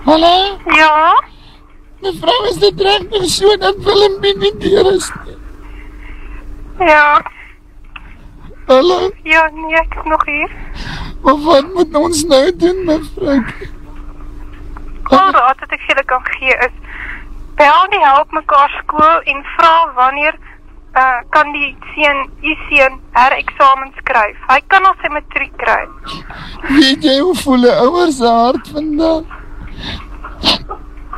Hallo? Ja? Mevrou, is dit regtig so dat Willem nie deur is nie? Ja. Hallo? Ja, nee, ek is nog hier. Maar wat moet ons nou doen, mevrou? Al raad wat ek vir julle kan gee is bel die help mekaar skool en vra wanneer uh, kan die seun, u seun hereksamen skryf. Hy kan al sy matriek kry. Weet jy hoe voel 'n ouer se hart vandag?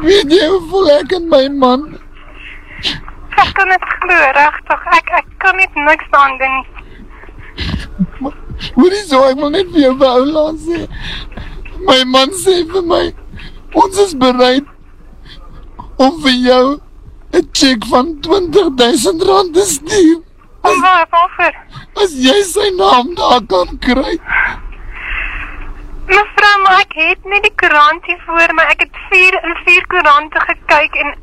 Weet jy hoe voel ek en my man? Ek kan dit glo, regtig. Ek ek kan net niks aan doen nie. Hoorie so, ek wil net vir jou wou laat sê. My man sê vir my, ons is bereid om vir jou 'n cheque van 20000 rand te stuur. Om waar waarvoor? As jy sy naam daar kan kry. Mevrou, maar ek het net die koerant hier voor my. Ek het vier in vier koerante gekyk en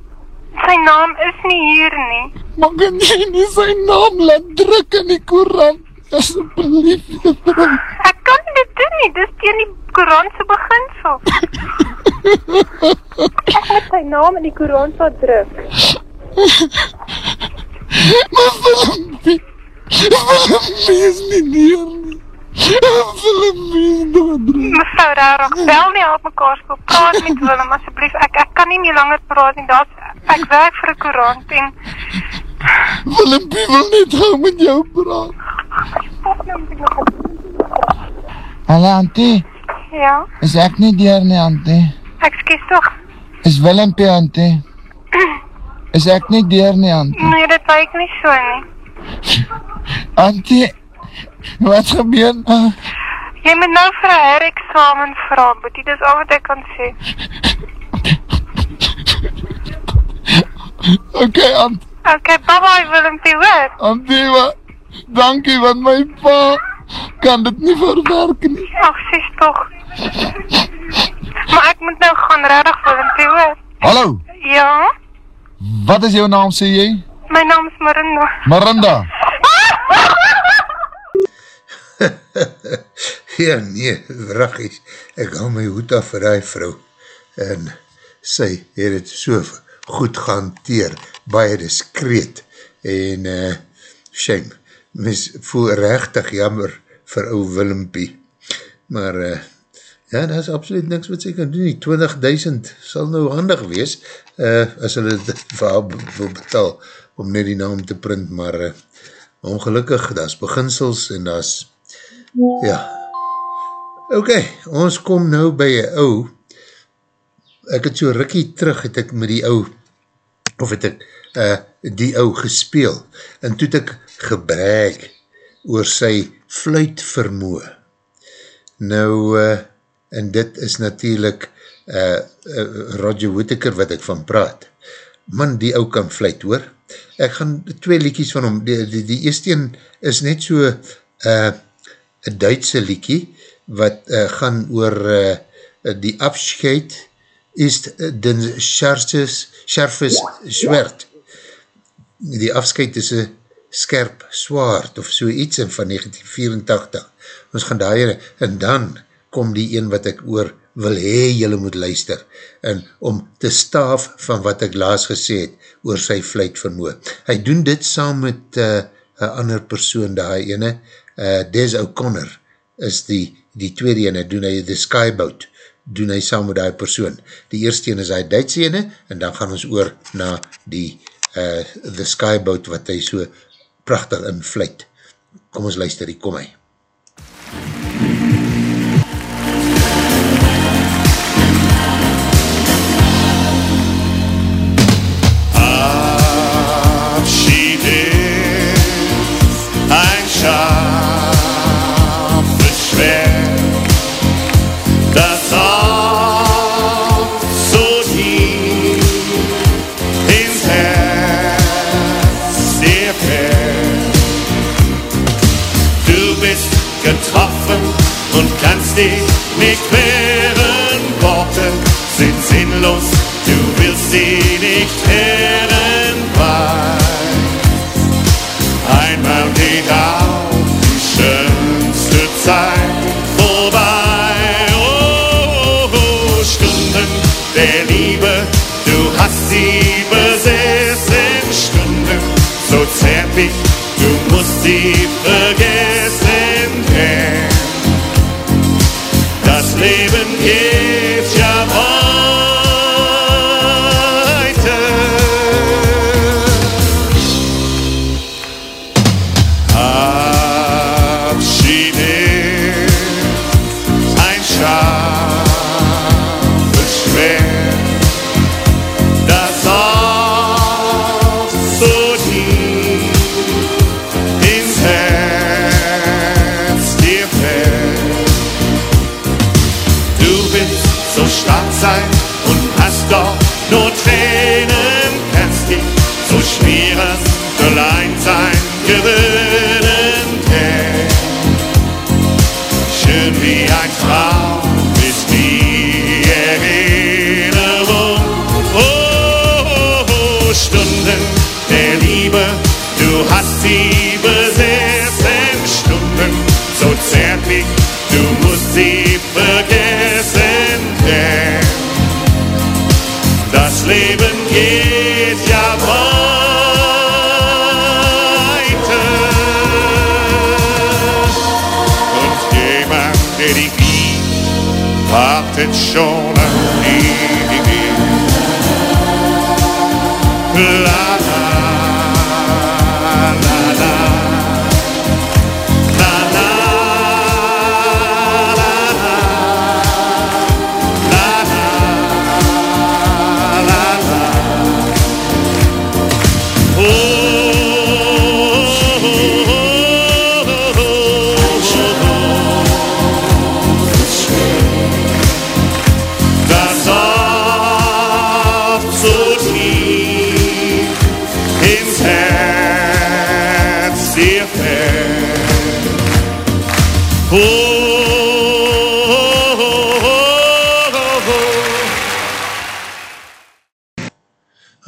sy naam is nie hier nie. Maar kan jy nie sy naam laat druk in die koerant? Asseblief. Ek kan dit doen nie. Dis teen die koerant se beginsel. ek moet sy naam in die koerant laat druk. Is nie hier nie. Willem is dood. Mevrou Rarig, bel nie op mekaar skool. Praat met Willem asseblief. Ek ek kan nie meer langer praat nie. Daar's ek werk vir 'n koerant en Willem wil net gou met jou praat. Hallo auntie, Ja, is ek nie deur nie auntie? ekskuus tog. Is Willem pe auntie? (clears throat) Is ek nie deur nie auntie? Nee, dit lyk nie so nie. (laughs) Auntie, wat gebeur nou? Jy moet nou vir 'n hereksamen vra, Boetie. Dis al wat ek kan sê. (laughs) Okay auntie, Okay, bye bye Willem, hoor. auntie, wa- dankie want my pa kan dit nie verwerk nie. Ag, sis tog. Maar ek moet nou gaan regtig Willem, hoor. Hallo, Ja, wat is jou naam sê jy? my naam is Marinda. Marinda. (laughs) ja, nee, wraggies, ek hou my hoed af vir die vrou, en sy het het so goed gehanteer, baie discreet, en uh, shame, mens voel rechtig jammer vir ou Willempie, maar uh, ja, daar is absoluut niks wat sy kan doen nie, 20.000 sal nou handig wees, uh, as hulle vir haar wil betaal, om net die naam te print, maar uh, ongelukkig, daar is beginsels, en daar is Ja. Ok, ons kom nou by een ou, ek het so rikkie terug, het ek met die ou, of het ek uh, die ou gespeel, en toe het ek gebrek oor sy fluitvermoe. Nou, uh, en dit is natuurlijk uh, uh, Roger Whittaker wat ek van praat. Man, die ou kan vluit hoor. Ek gaan twee liekies van hom, die, die, die eerste een is net so uh, een Duitse liekie, wat uh, gaan oor uh, die afscheid is den scharfes, scharfes swert. Die afscheid is een skerp swaard of so iets in van 1984. Ons gaan daar en dan kom die een wat ek oor wil hee, jylle moet luister, en om te staaf van wat ek laas gesê het, oor sy vluit vermoe. Hy doen dit saam met uh, een ander persoon, daar ene, uh, Des O'Connor, is die, die tweede ene, doen hy The Skyboat, doen hy saam met die persoon. Die eerste ene is hy Duitse ene, en dan gaan ons oor na die uh, The Skyboat, wat hy so prachtig in vluit. Kom ons luister, hier kom hy. Abschied dich nicht wehren. Worte sind sinnlos, du willst sie nicht hören. Weil einmal geht auch die schönste Zeit vorbei. Oh, oh, oh, Stunden der Liebe, du hast sie besessen. Stunden so zärtlich, du musst sie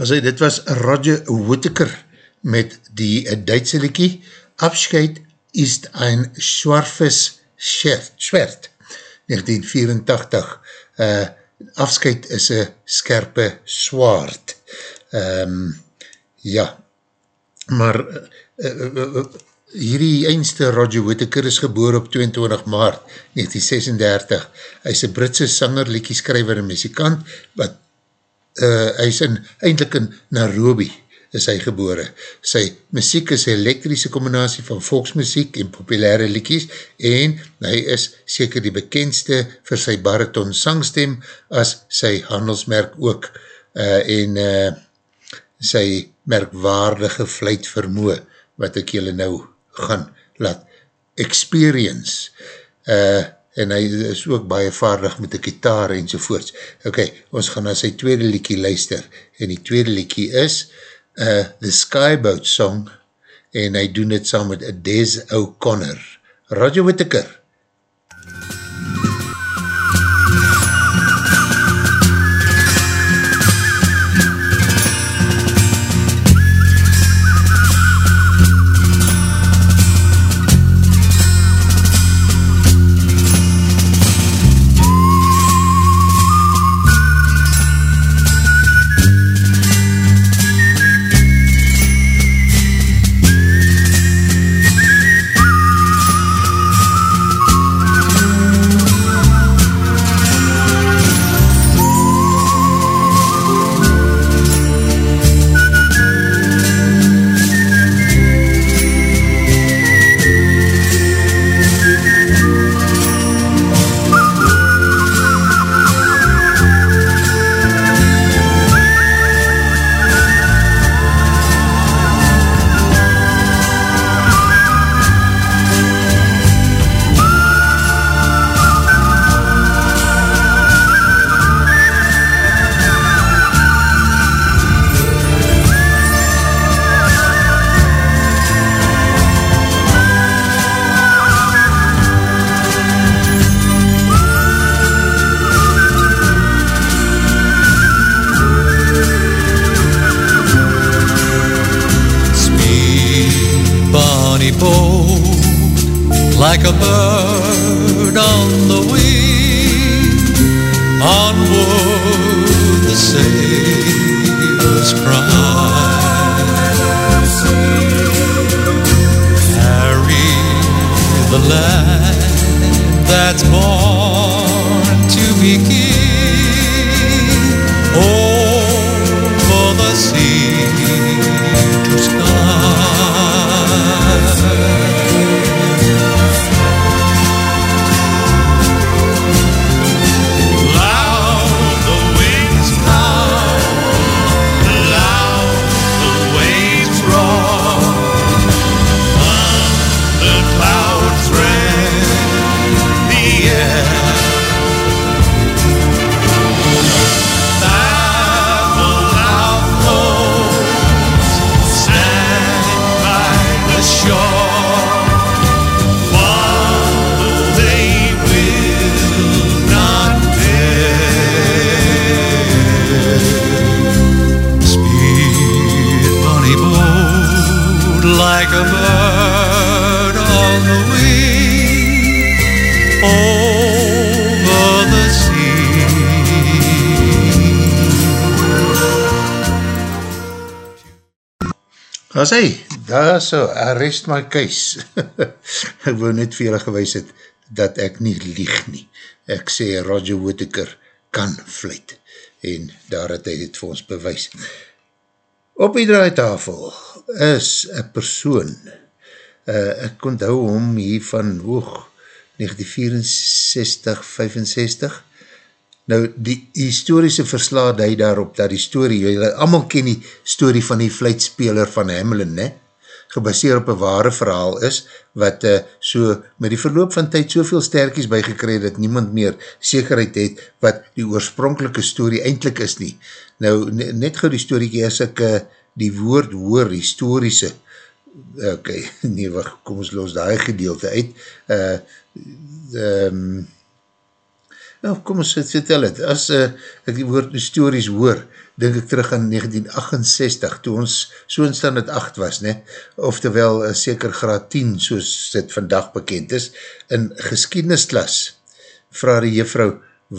Also dit was Roger Whittaker met die Duitse liekie Abscheid ist ein schwarfes Schwert, Schwert 1984 uh, Afscheid is een skerpe swaard. Um, ja maar uh, uh, uh, hierdie eindste Roger Whittaker is geboor op 22 maart 1936 hy is een Britse sanger, liekieskrijver en muzikant wat uh, hy is in, eindelijk in Nairobi is hy gebore. Sy muziek is elektrische combinatie van volksmuziek en populaire liekies en hy is seker die bekendste vir sy bariton sangstem as sy handelsmerk ook uh, en uh, sy merkwaardige vluit vermoe wat ek julle nou gaan laat experience. Uh, en hy is ook baie vaardig met die gitaar en sovoorts. Ok, ons gaan na sy tweede liekie luister, en die tweede liekie is uh, The Skyboat Song, en hy doen dit saam met Des O'Connor. Roger Whittaker. As hy, daar so, arrest my case. (laughs) ek wou net vir julle gewys het, dat ek nie lieg nie. Ek sê Roger Whittaker kan fluit. En daar het hy het vir ons bewys. Op die draaitafel is een persoon, uh, ek onthou hom hier van oog, 1964, 65, Nou, die historische verslaat hy daarop, dat die story, jylle allemaal ken die story van die fluitspeler van Hamelin, ne? gebaseer op een ware verhaal is, wat uh, so met die verloop van tyd soveel sterkies bygekry dat niemand meer zekerheid het wat die oorspronkelike story eindelijk is nie. Nou, ne, net gauw die story, as ek uh, die woord hoor, historische, ok, (laughs) nee, wacht, kom ons los die gedeelte uit, uh, um, Nou, kom ons vertel het. As uh, ek die woord stories hoor, denk ek terug aan 1968, toe ons so in stand het 8 was, ne? oftewel uh, seker graad 10, soos dit vandag bekend is, in geskiednisklas, vraag die juffrou,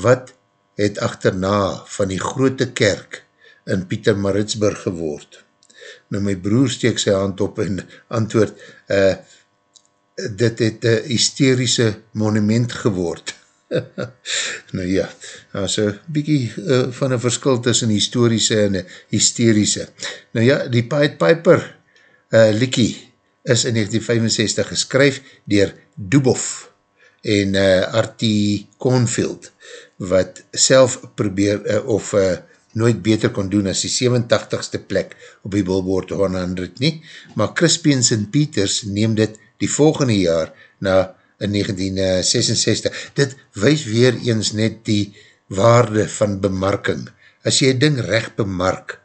wat het achterna van die grote kerk in Pieter Maritsburg geword? Nou, my broer steek sy hand op en antwoord, uh, dit het een hysterische monument geword. (laughs) nou ja, daar is een bykie uh, van een verskil tussen historische en hysterische. Nou ja, die Pied Piper uh, Likkie is in 1965 geskryf dier Duboff en uh, Artie Cornfield, wat self probeer, uh, of uh, nooit beter kon doen as die 87ste plek op die Billboard 100 nie, maar Crispian St. Peters neem dit die volgende jaar na in 1966. Dit wees weer eens net die waarde van bemarking. As jy ding recht bemark,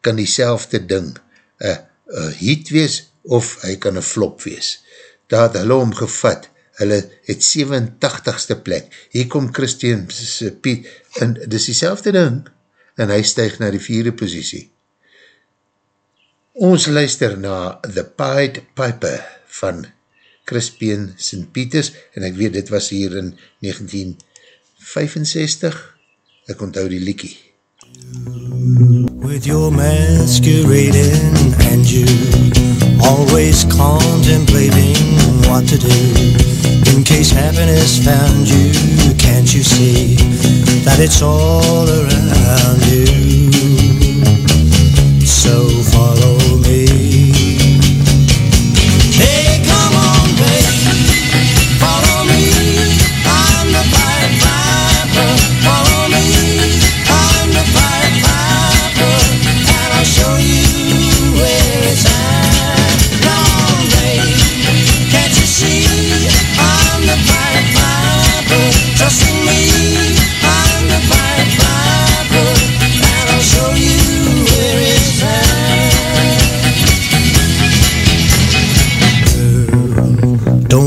kan die selfde ding een hit wees of hy kan een flop wees. Daar het hulle omgevat, hulle het 87ste plek. Hier kom Christian Piet, en dis die selfde ding, en hy stijg na die vierde positie. Ons luister na The Pied Piper van Crispian St. Peters, en ek weet dit was hier in 1965, ek onthou die liekie. With your masquerading and you always contemplating what to do in case happiness found you. Can't you see that it's all around you? So follow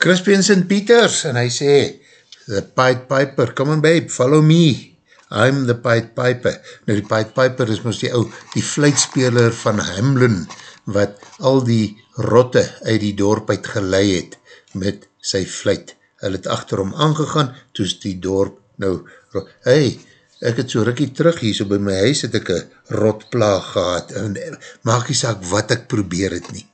Crispian St. Peters, en hy sê, The Pied Piper, come on babe, follow me. I'm the Pied Piper. Nou die Pied Piper is moest die ou, die fluitspeler van Hamlin, wat al die rotte uit die dorp uit gelei het, met sy fluit. Hy het achter hom aangegaan, toes die dorp, nou, hey, ek het so rikkie terug hier, so by my huis het ek een rotplaag gehad, en maak nie saak wat ek probeer het nie.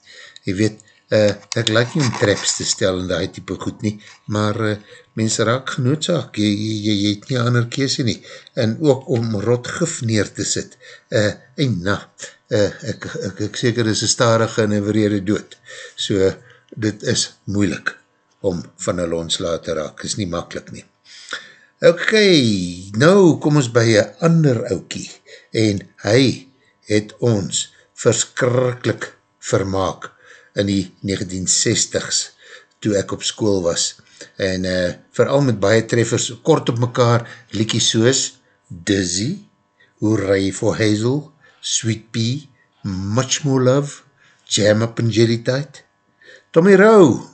Jy weet, uh, ek like nie om traps te stel en die type goed nie, maar uh, mense raak genoodzaak, jy, jy, jy, jy het nie ander kees nie, en ook om rotgif neer te sit, uh, en na, uh, ek, ek, ek seker is een starige en een verrede dood, so dit is moeilik om van hulle ontslaat te raak, is nie makkelijk nie. Ok, nou kom ons by een ander oukie, en hy het ons verskrikkelijk vermaak in die 1960s, toe ek op school was, en uh, vooral met baie treffers, kort op mekaar, liekie soos Dizzy, Hooray for Hazel, Sweet Pea, Much More Love, Jam Up and Jelly Tide, Tommy Rowe,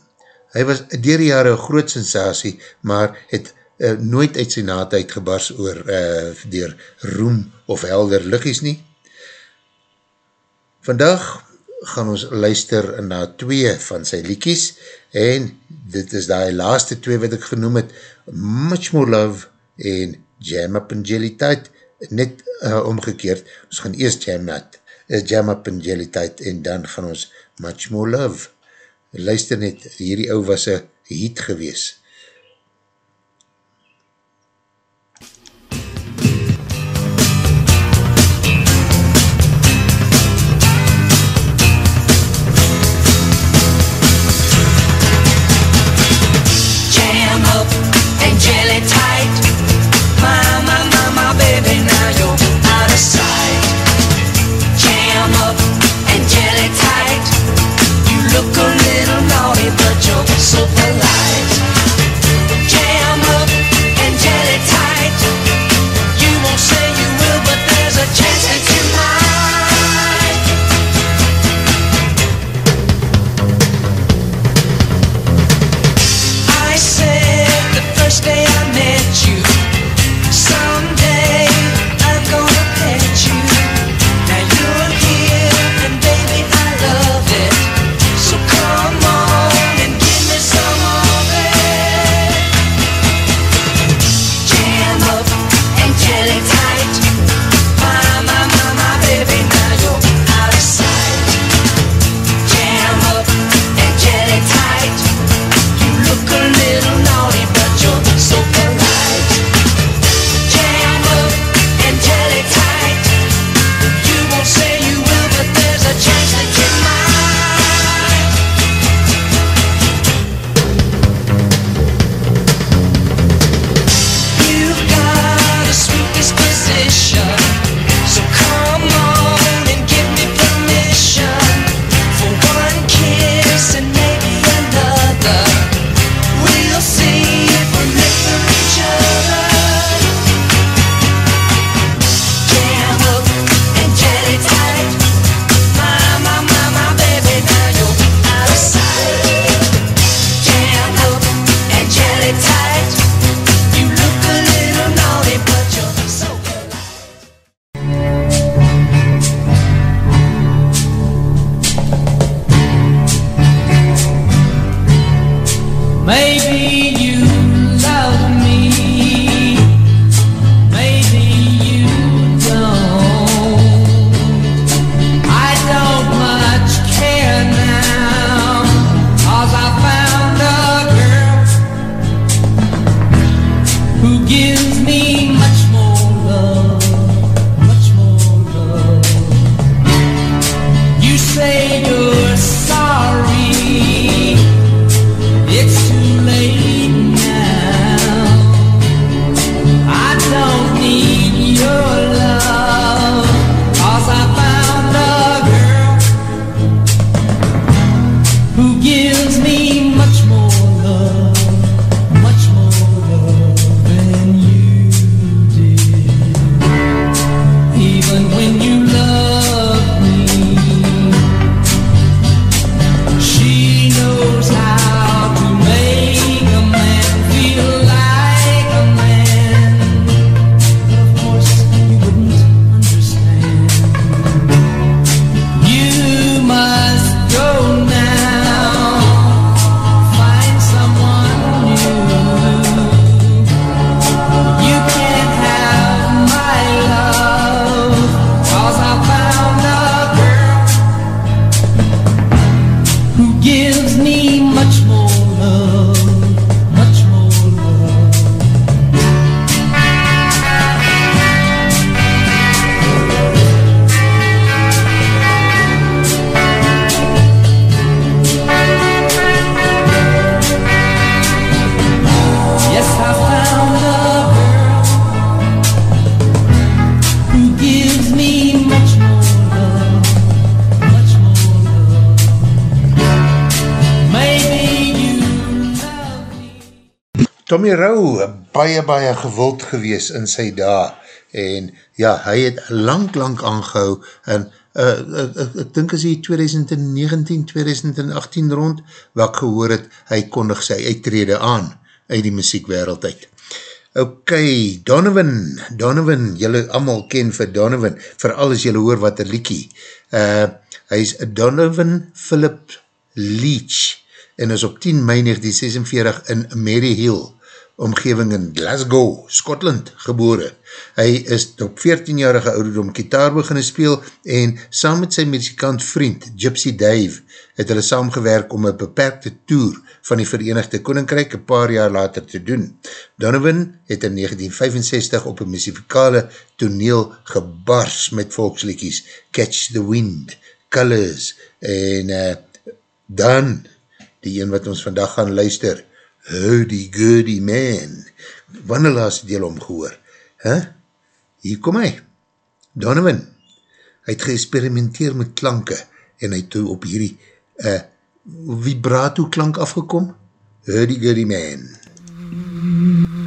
hy was dier die jare een groot sensatie, maar het uh, nooit uit sy naad uitgebars oor uh, dier roem of helder liggies nie. Vandaag gaan ons luister na twee van sy liekies en dit is die laaste twee wat ek genoem het, Much More Love en Jam Up and Jelly Tide, net uh, omgekeerd, ons gaan eerst Jam Up, uh, Jam Up and Jelly Tide en dan gaan ons Much More Love. Luister net, hierdie ou was een hit gewees. so polite. Baie, gewild gewees in sy dae, en ja, hy het lang, lang aangehou, en uh, uh, uh, ek dink as hy 2019, 2018 rond, wat ek gehoor het, hy kondig sy uittrede aan, uit die muziekwereld uit. Ok, Donovan, Donovan, jylle allemaal ken vir Donovan, vooral as jylle hoor wat een liekie. Uh, hy is Donovan Philip Leach, en is op 10 mei 1946 in Maryhill, omgeving in Glasgow, Scotland, gebore. Hy is op 14-jarige ouderdom kitaar beginne speel en saam met sy muzikant vriend, Gypsy Dave, het hulle saamgewerk om een beperkte tour van die Verenigde Koninkryk een paar jaar later te doen. Donovan het in 1965 op een muziekale toneel gebars met volksliekies Catch the Wind, Colors en uh, dan die een wat ons vandag gaan luister, Howdy Goody Man. Wanneer laatst deel omgehoor? Huh? Hier kom hy. Donovan. Hy het geëxperimenteer met klanke en hy toe op hierdie uh, vibrato klank afgekom. Howdy Goody Man. Thrown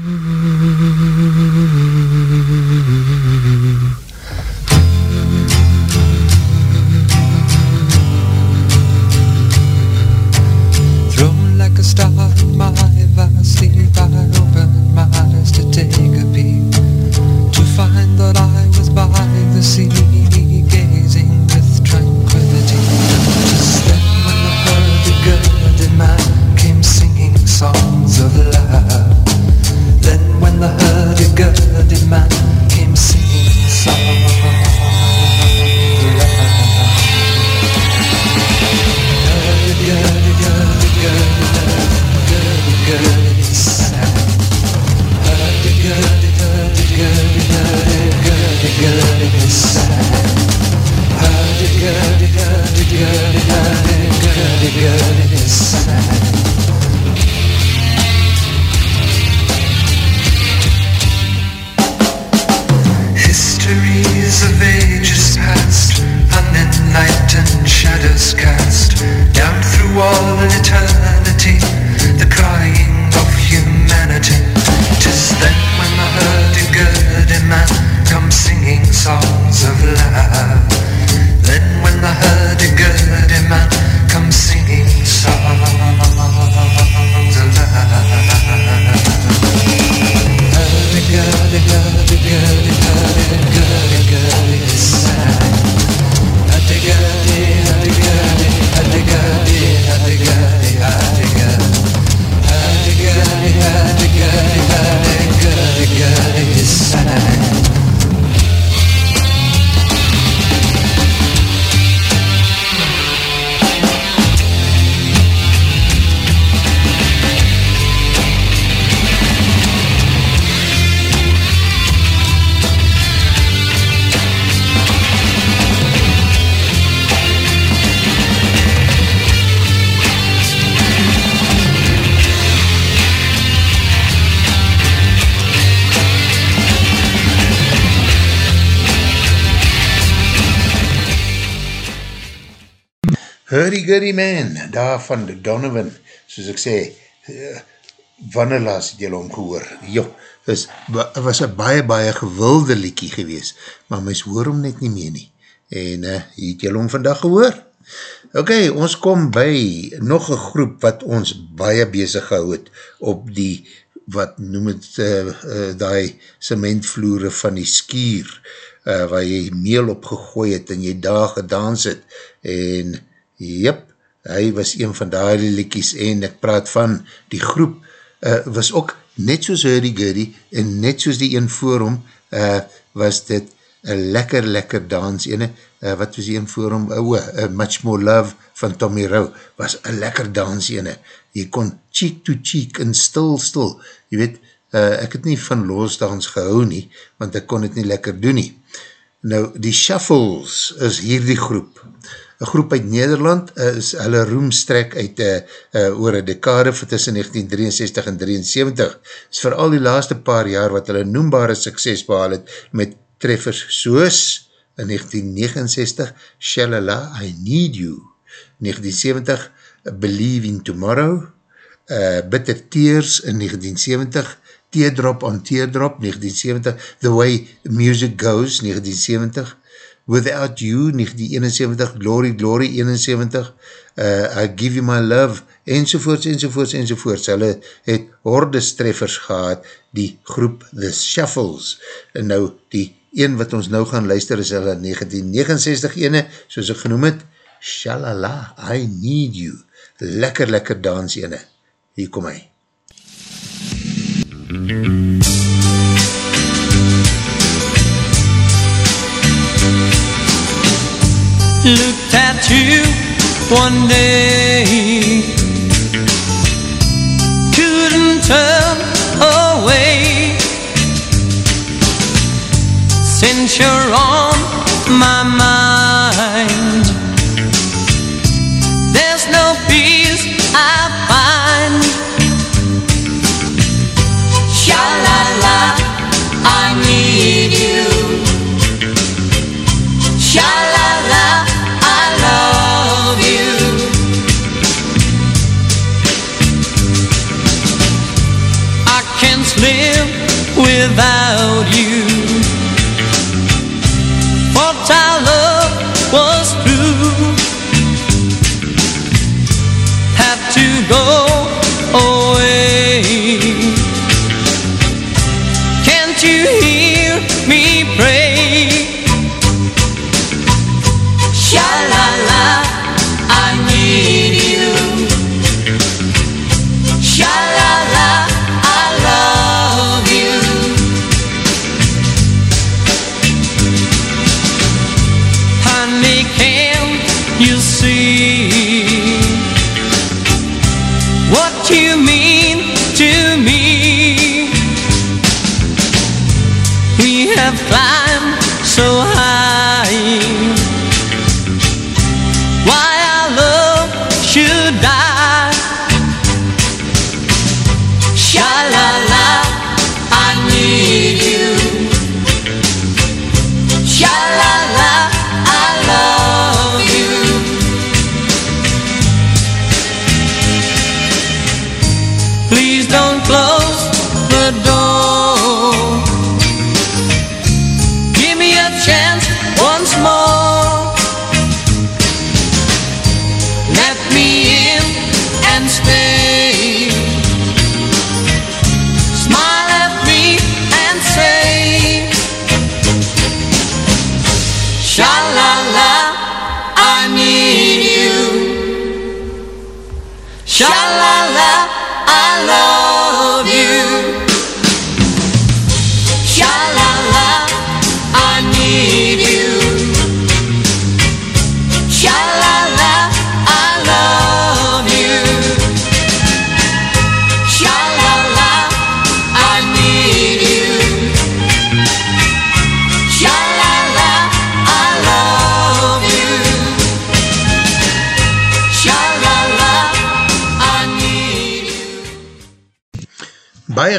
Hurry-gurry man, daar van Donovan, soos ek sê, uh, wanneer laas het jylle omgehoor? Jo, is, was een baie, baie gewilde liekie gewees, maar mys hoor hom net nie meer nie. En uh, het jylle hom vandag gehoor? Ok, ons kom by nog een groep wat ons baie bezig gehou het op die, wat noem het, uh, uh, die cementvloere van die skier, uh, waar jy meel op gegooi het en jy daar gedans het, en Jep, hy was een van die liekies en ek praat van die groep uh, was ook net soos Hurdy Gurdy en net soos die een voor hom uh, was dit een lekker lekker dans ene, uh, wat was die een voor hom, oh, uh, Much More Love van Tommy Rowe, was een lekker dans ene, jy kon cheek to cheek en stil stil, jy weet, uh, ek het nie van losdans gehou nie, want ek kon het nie lekker doen nie. Nou, die Shuffles is hier die groep, een groep uit Nederland, uh, is hulle roemstrek uit uh, uh, oor een dekade van tussen 1963 en 1973, is vooral die laaste paar jaar wat hulle noembare sukses behaal het met treffers soos in 1969, Shalala, I Need You, 1970, Believe in Tomorrow, uh, Bitter Tears in 1970, Teardrop on Teardrop, 1970, The Way Music Goes, 1970, Without You, 1971, Glory, Glory, 71, uh, I Give You My Love, enzovoorts, enzovoorts, enzovoorts. Hulle het hordestreffers gehad, die groep The Shuffles. En nou, die een wat ons nou gaan luister is hulle 1969 ene, soos ek genoem het, Shalala, I Need You. Lekker, lekker dans ene. Hier kom hy. Looked at you one day. Couldn't turn away. Since you're on my mind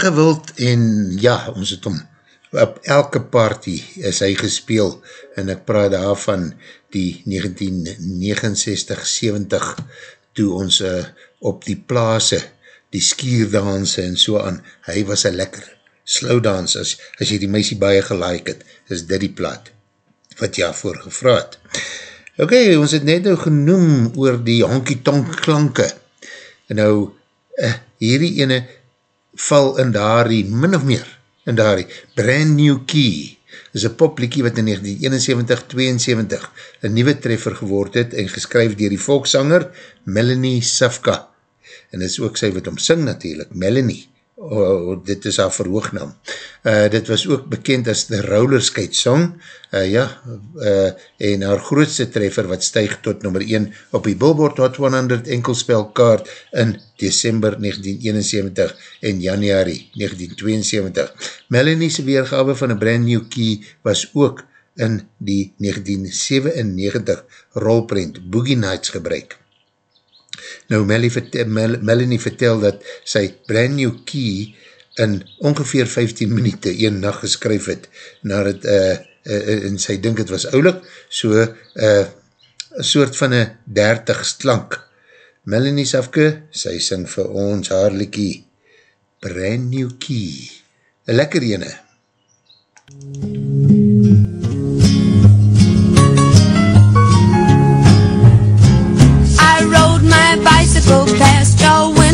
gewild en ja, ons het om op elke party is hy gespeel en ek praat daarvan die 1969-70 toe ons uh, op die plaase, die skierdanse en so aan, hy was een lekker slowdans, as, as jy die meisie baie gelaik het, is dit die plaat, wat jy voor gevraad. Ok, ons het net nou genoem oor die honky-tonk klanke, en nou, uh, hierdie ene val in daarie, min of meer, in daarie, brand new key, is een popliekie wat in 1971-72 een nieuwe treffer geword het en geskryf dier die volkszanger Melanie Safka. En is ook sy wat omsing natuurlijk, Melanie. Oh, dit is haar verhoognaam. Uh, dit was ook bekend as de Rollerskate Song, uh, ja, uh, en haar grootste treffer wat stijg tot nummer 1 op die Billboard Hot 100 enkelspelkaart in December 1971 en Januari 1972. Melanie's weergawe van een brand new key was ook in die 1997 rolprint Boogie Nights gebruik. Nou, vertel, Mel, Melanie vertel dat sy brand new key in ongeveer 15 minute een nacht geskryf het, na het, uh, uh, en sy dink het was oulik, so uh, een soort van een 30 slank. Melanie Safke, sy sing vir ons haar liekie, brand new key. Een lekker ene. I bicycle past your window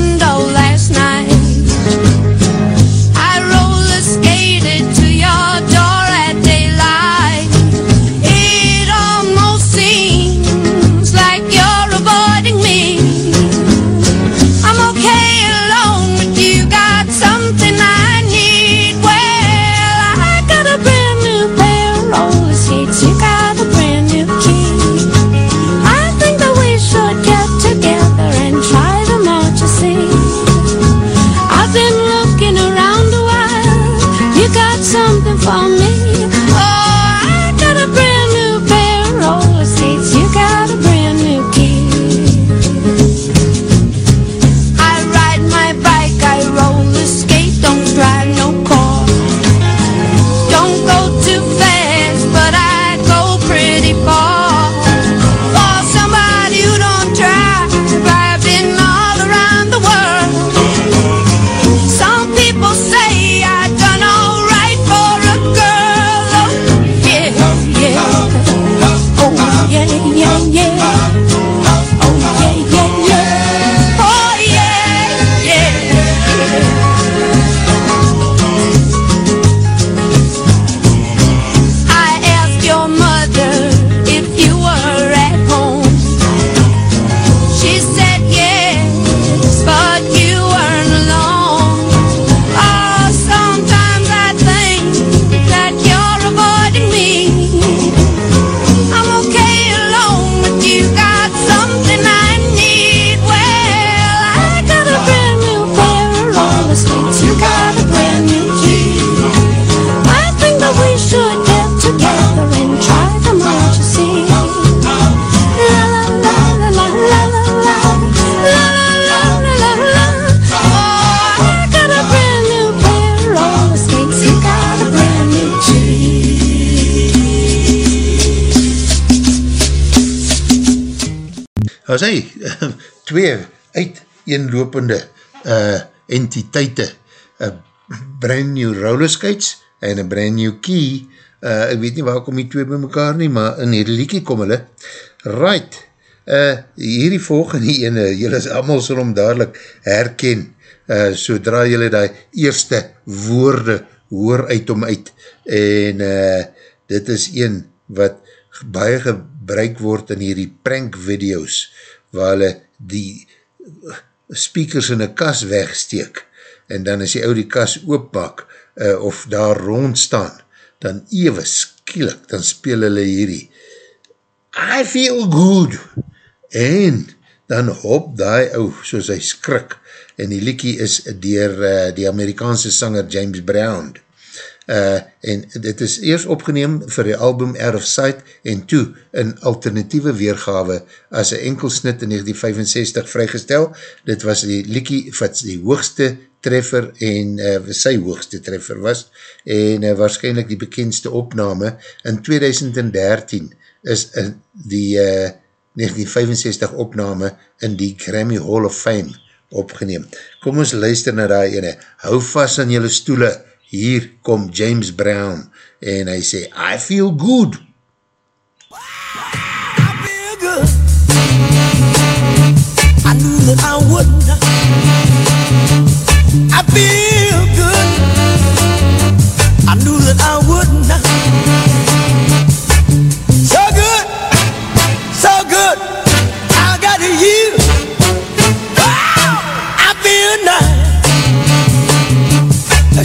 (laughs) twee uiteenlopende uh, entiteite, een brand new roller skates en een brand new key, uh, ek weet nie waar kom die twee by mekaar nie, maar in hierdie liekie kom hulle, right, uh, hierdie volgende (laughs) ene, julle is allemaal sal om dadelijk herken, uh, sodra julle die eerste woorde hoor uit om uit, en uh, dit is een wat baie gebruik word in hierdie prank video's, waar hulle die speakers in een kas wegsteek, en dan as die ou die kas ooppak, uh, of daar rond staan, dan ewe skielik, dan speel hulle hierdie, I feel good, en dan hop die ou, soos hy skrik, en die liekie is dier uh, die Amerikaanse sanger James Brown, uh, en dit is eerst opgeneem vir die album Air of Sight en toe in alternatieve weergawe as een enkelsnit in 1965 vrygestel. Dit was die liekie wat die hoogste treffer en uh, sy hoogste treffer was en uh, waarschijnlijk die bekendste opname in 2013 is in die uh, 1965 opname in die Grammy Hall of Fame opgeneem. Kom ons luister na die ene. Hou vast aan julle stoele. Hier kom James Brown en hy sê, I feel good. I knew that I wouldn't. I feel good. I knew that I wouldn't. So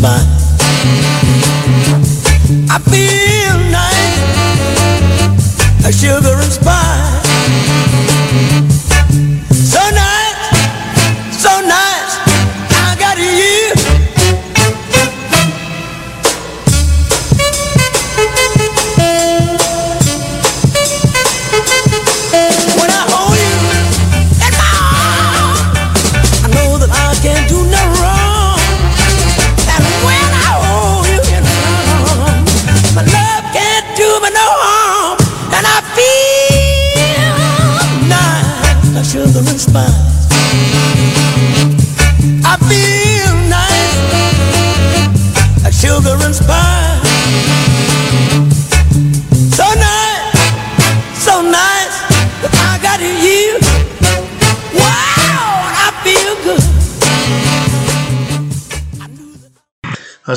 Sugar and spice. I feel nice, that sugar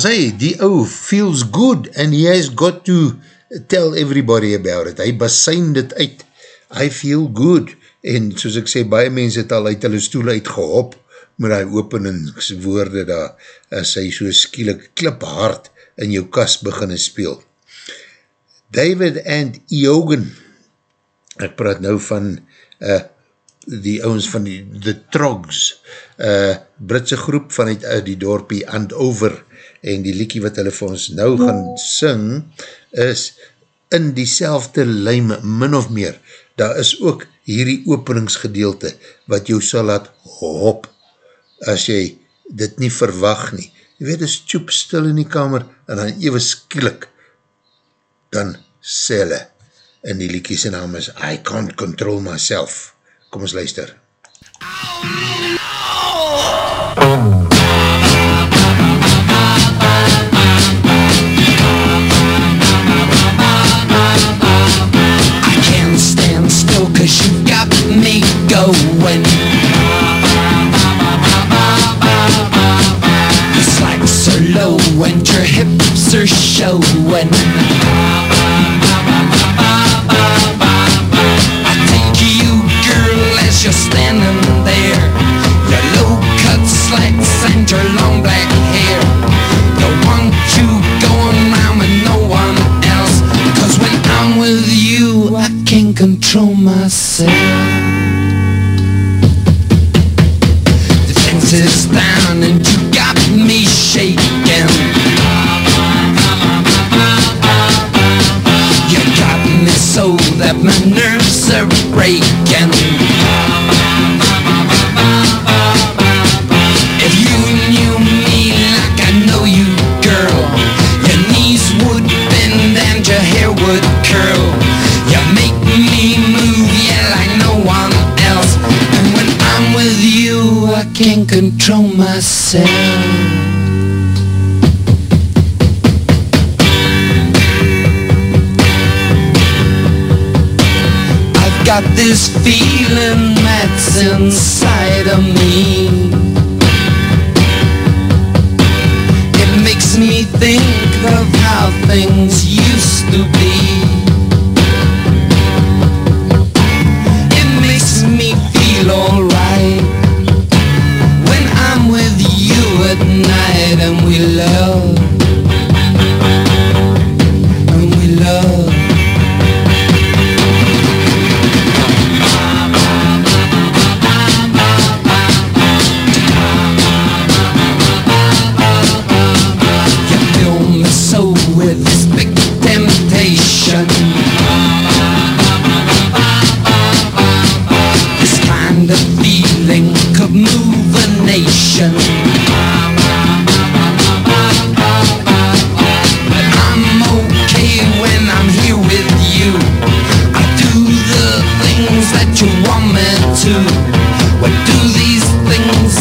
Hy, die ou feels good and he has got to tell everybody about it. Hy basijn dit uit. I feel good. En soos ek sê, baie mense het al uit hulle stoel uitgehop met die openingswoorde daar as hy so skielik kliphard in jou kast beginne speel. David and Eogan ek praat nou van uh, die ouwens van die The Trogs, uh, Britse groep vanuit uh, die dorpie Andover, en die liekie wat hulle vir ons nou gaan sing, is in die selfde lijm, min of meer, daar is ook hierdie openingsgedeelte, wat jou sal laat hop, as jy dit nie verwag nie. Jy weet, is tjoep stil in die kamer, en dan ewe skielik, dan sê hulle, en die liekie sy naam is I Can't Control Myself. Kom ons luister. I going. Your slacks are low and your hips are showing. I take you, girl, as you're standing there. Your low cut slacks and your long black hair. Want you going round with no one else. Cause when I'm with you, I can't control myself. Is down and you got me shaking. You got me so that my nerves are breaking. Can't control myself. I've got this feeling that's inside of me. It makes me think of how things used to be. and we too. What well, do these things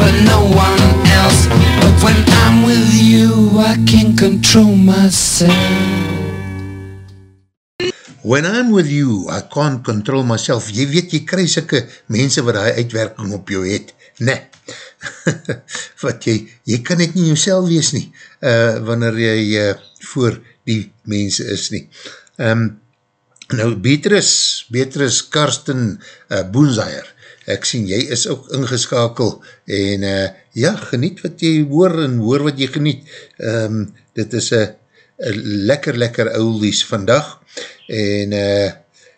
for no one else? But when I'm with you, I can control myself. When I'm with you, I can't control myself. Jy weet, jy krij sikke mense wat die uitwerking op jou het. Ne, (laughs) wat jy, jy kan net nie jouself wees nie, uh, wanneer jy uh, voor die mense is nie. Um, nou, Beatrice, Beatrice Karsten uh, Boenzaier, ek sien, jy is ook ingeskakel en uh, ja, geniet wat jy hoor en hoor wat jy geniet. Um, dit is een lekker, lekker oulies vandag en uh,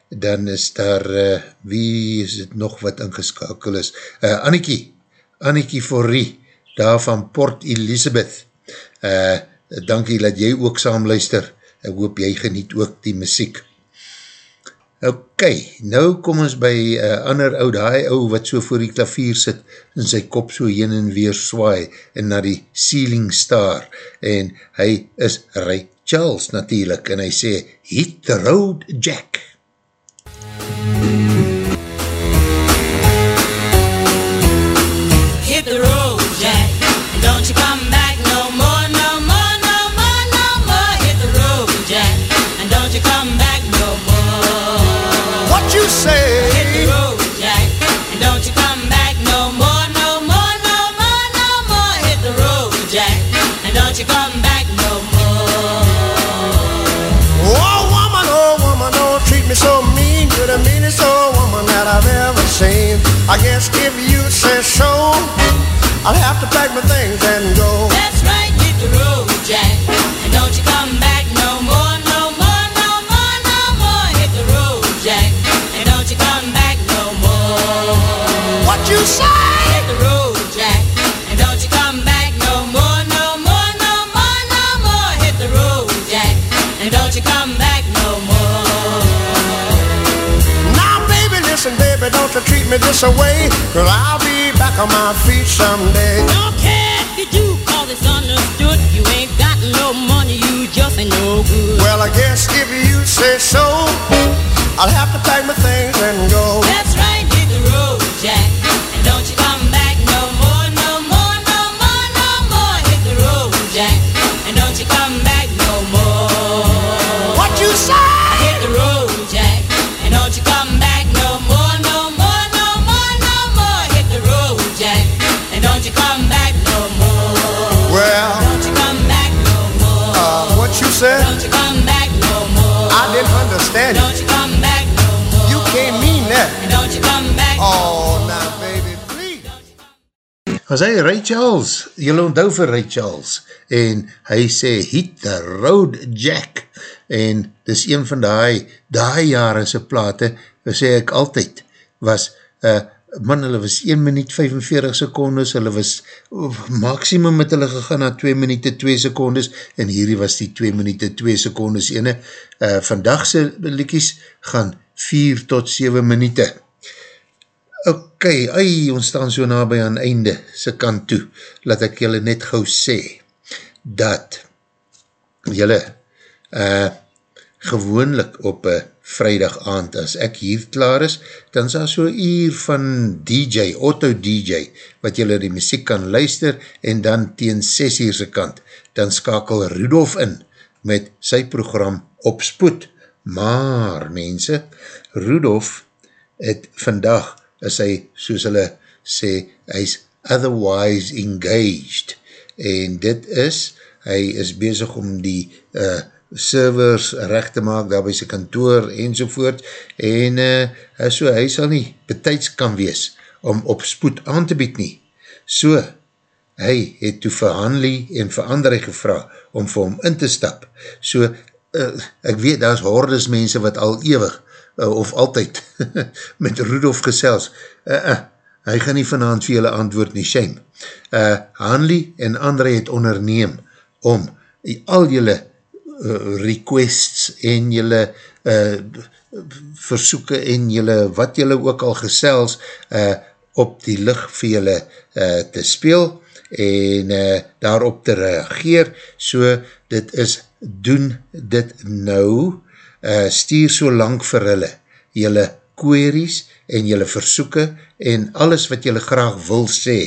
dan is daar, uh, wie is het nog wat ingeskakel is? Uh, Annikie, Annikie Forrie, daar van Port Elizabeth. Uh, dankie dat jy ook saam luister. Ek hoop jy geniet ook die muziek. Ok, nou kom ons by uh, ander ou, die ou wat so voor die klavier sit en sy kop so heen en weer swaai en na die ceiling star en hy is Ray Charles natuurlijk en hy sê, hit the road Jack. Hit I guess if you say so, I'll have to pack my things and go. That's right, treat me this away. Cause I'll be back on my feet someday. Don't care if you do, cause it's understood. You ain't got no money, you just ain't no good. Well, I guess if you say so, I'll have to pack my things and go. That's was hy Ray Charles, jylle onthou vir Ray Charles, en hy sê, hit the road Jack, en dis een van die, die jare sy plate, sê ek altyd, was, uh, man, hulle was 1 minuut 45 secondes, hulle was, uh, maximum met hulle gegaan na 2 minuut 2 secondes, en hierdie was die 2 minuut 2 secondes ene, uh, vandagse likies gaan 4 tot 7 minuut, Ok, ai, ons staan so nabij aan einde se kant toe, laat ek julle net gauw sê, dat julle uh, gewoonlik op een vrijdag aand, as ek hier klaar is, dan is daar so uur van DJ, auto DJ, wat julle die muziek kan luister, en dan teen 6 uur se kant, dan skakel Rudolf in, met sy program op spoed, maar mense, Rudolf het vandag is hy, soos hulle sê, hy is otherwise engaged, en dit is, hy is bezig om die uh, servers recht te maak, daar by sy kantoor, enzovoort, en uh, so, hy sal nie betijds kan wees, om op spoed aan te bied nie. So, hy het toe vir Hanley en vir André gevra, om vir hom in te stap. So, uh, ek weet, daar is hordes mense wat al ewig uh, of altyd (laughs) met Rudolf gesels, uh, uh, hy gaan nie vanavond vir julle antwoord nie, shame. Uh, Hanley en André het onderneem om al julle uh, requests en julle uh, versoeken en julle, wat julle ook al gesels, uh, op die licht vir julle uh, te speel en uh, daarop te reageer, so dit is, doen dit nou, uh, stuur so lang vir hulle, julle queries en julle versoeken en alles wat julle graag wil sê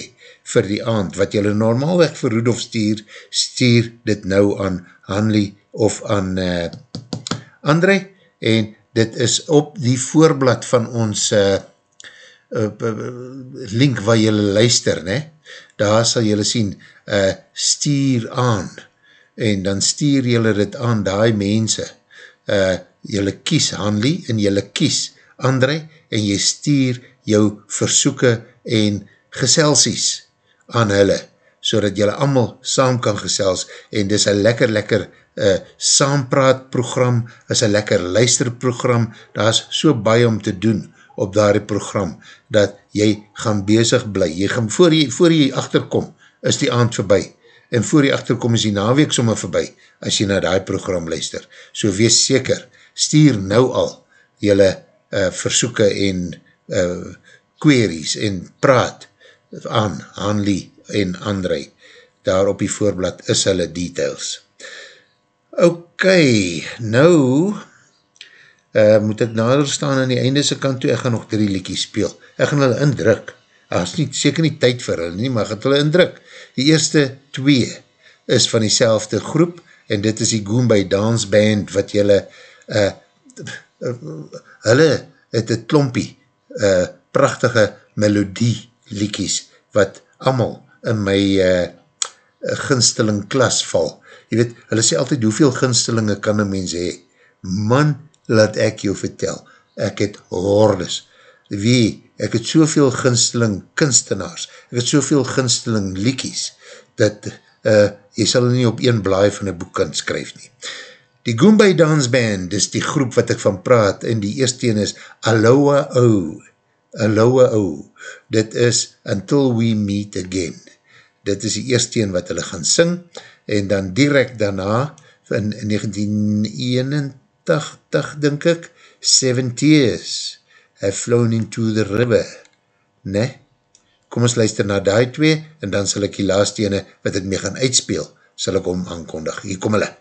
vir die aand, wat julle normaalweg vir Rudolf stuur, stuur dit nou aan Hanley of aan uh, André en dit is op die voorblad van ons uh, uh, link waar jylle luister, ne? daar sal jylle sien, uh, stuur aan, en dan stuur jylle dit aan die mense, uh, jylle kies Hanlie, en jylle kies André, en jy stuur jou versoeke en geselsies aan hulle, so dat jylle allemaal saam kan gesels, en dis een lekker, lekker uh, saampraat program, is een lekker luisterprogram, daar is so baie om te doen op daar program, dat jy gaan bezig bly, jy gaan, voor jy, voor jy achterkom, is die aand voorbij, en voor jy achterkom is die naweek sommer voorbij, as jy na die program luister, so wees seker, stuur nou al, jylle uh, versoeke en uh, queries en praat aan Hanlie en André. Daar op die voorblad is hulle details. Ok, nou uh, moet ek nader staan aan die einde se kant toe, ek gaan nog drie liekies speel. Ek gaan hulle indruk. Is nie, seker nie tyd vir hulle nie, maar gaan hulle indruk. Die eerste twee is van die groep en dit is die Goombay Dance Band wat julle uh, uh, hulle het een klompie uh, prachtige melodie liekies wat allemaal in my uh, ginsteling klas val. Je weet, hulle sê altyd, hoeveel ginstelinge kan een mens hee? Man, laat ek jou vertel, ek het hordes. Wie, ek het soveel ginsteling kunstenaars, ek het soveel ginsteling liekies, dat uh, jy sal nie op een blaai van een boek kan skryf nie. Die Goombay Dance Band, dis die groep wat ek van praat, en die eerste een is Aloha O, Aloha O, dit is Until We Meet Again, dit is die eerste een wat hulle gaan sing, en dan direct daarna, in 1981, dink ek, 70's, I've flown into the river, ne? Kom ons luister na die twee en dan sal ek die laatste ene wat ek mee gaan uitspeel, sal ek om aankondig. Hier kom hulle.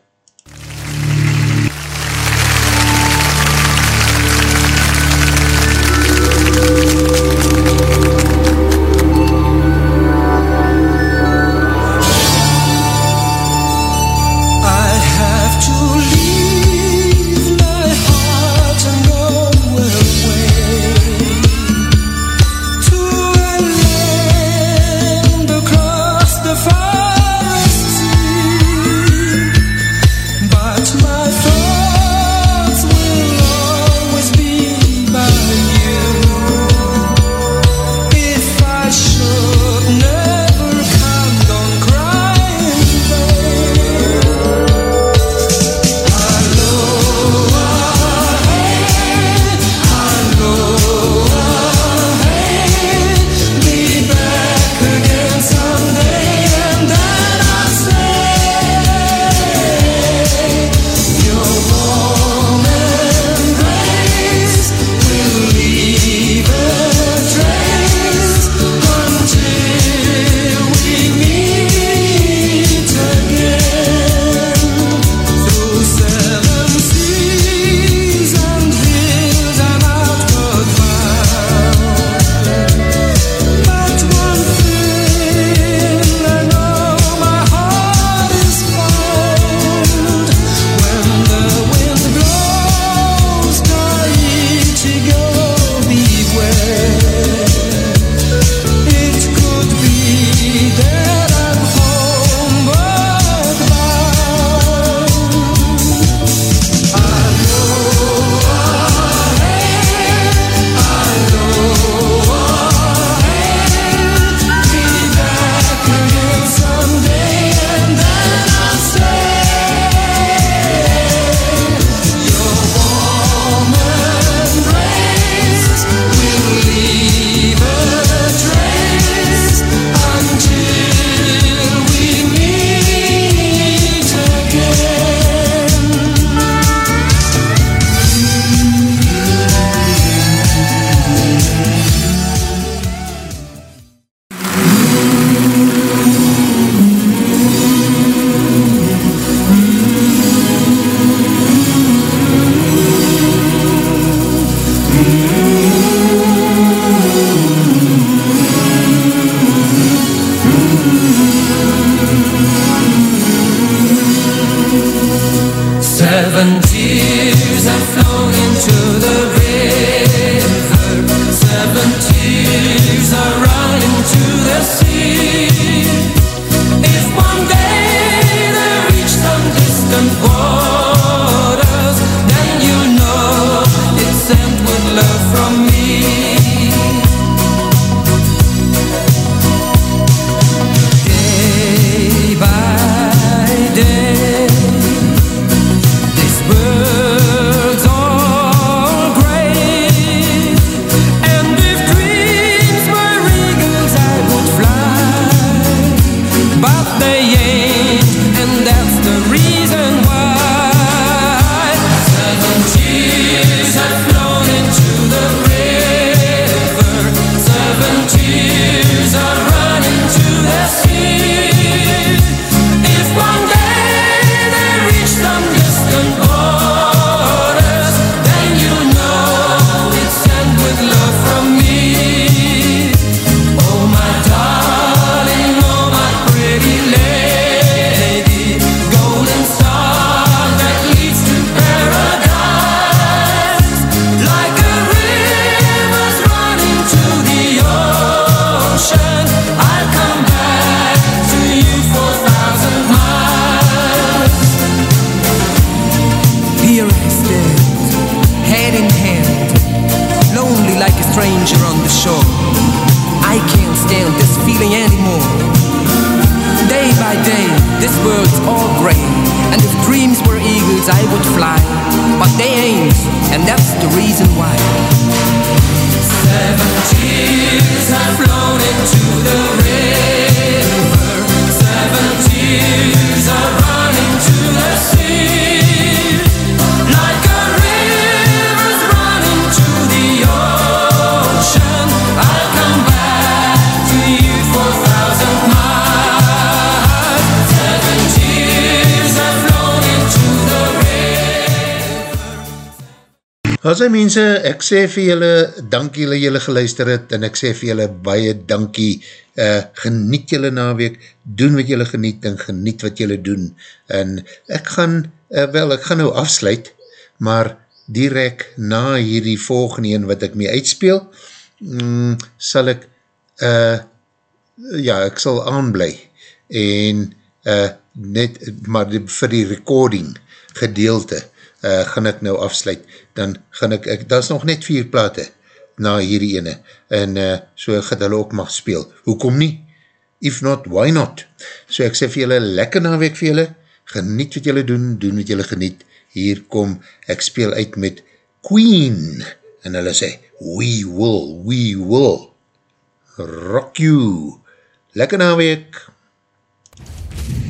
As hy mense, ek sê vir julle, dankie julle julle geluister het, en ek sê vir julle baie dankie, uh, geniet julle naweek, doen wat julle geniet, en geniet wat julle doen, en ek gaan, uh, wel, ek gaan nou afsluit, maar direct na hierdie volgende een wat ek mee uitspeel, mm, sal ek, uh, ja, ek sal aanblij, en uh, net, maar die, vir die recording gedeelte, uh, gaan ek nou afsluit, dan gaan ek, ek dat is nog net vier plate na hierdie ene, en uh, so ek het hulle ook mag speel. Hoekom nie? If not, why not? So ek sê vir julle, lekker naweek vir julle, geniet wat julle doen, doen wat julle geniet, hier kom, ek speel uit met Queen, en hulle sê, we will, we will, rock you, lekker naweek, Buddy,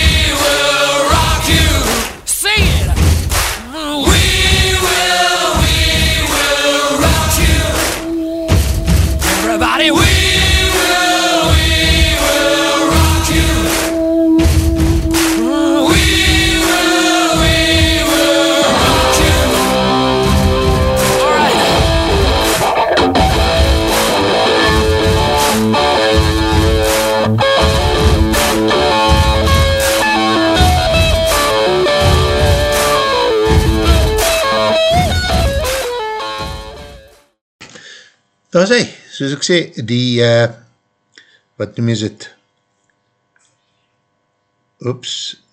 Everybody will. Daar is hy, soos ek sê, die, uh, wat noem is het, oeps,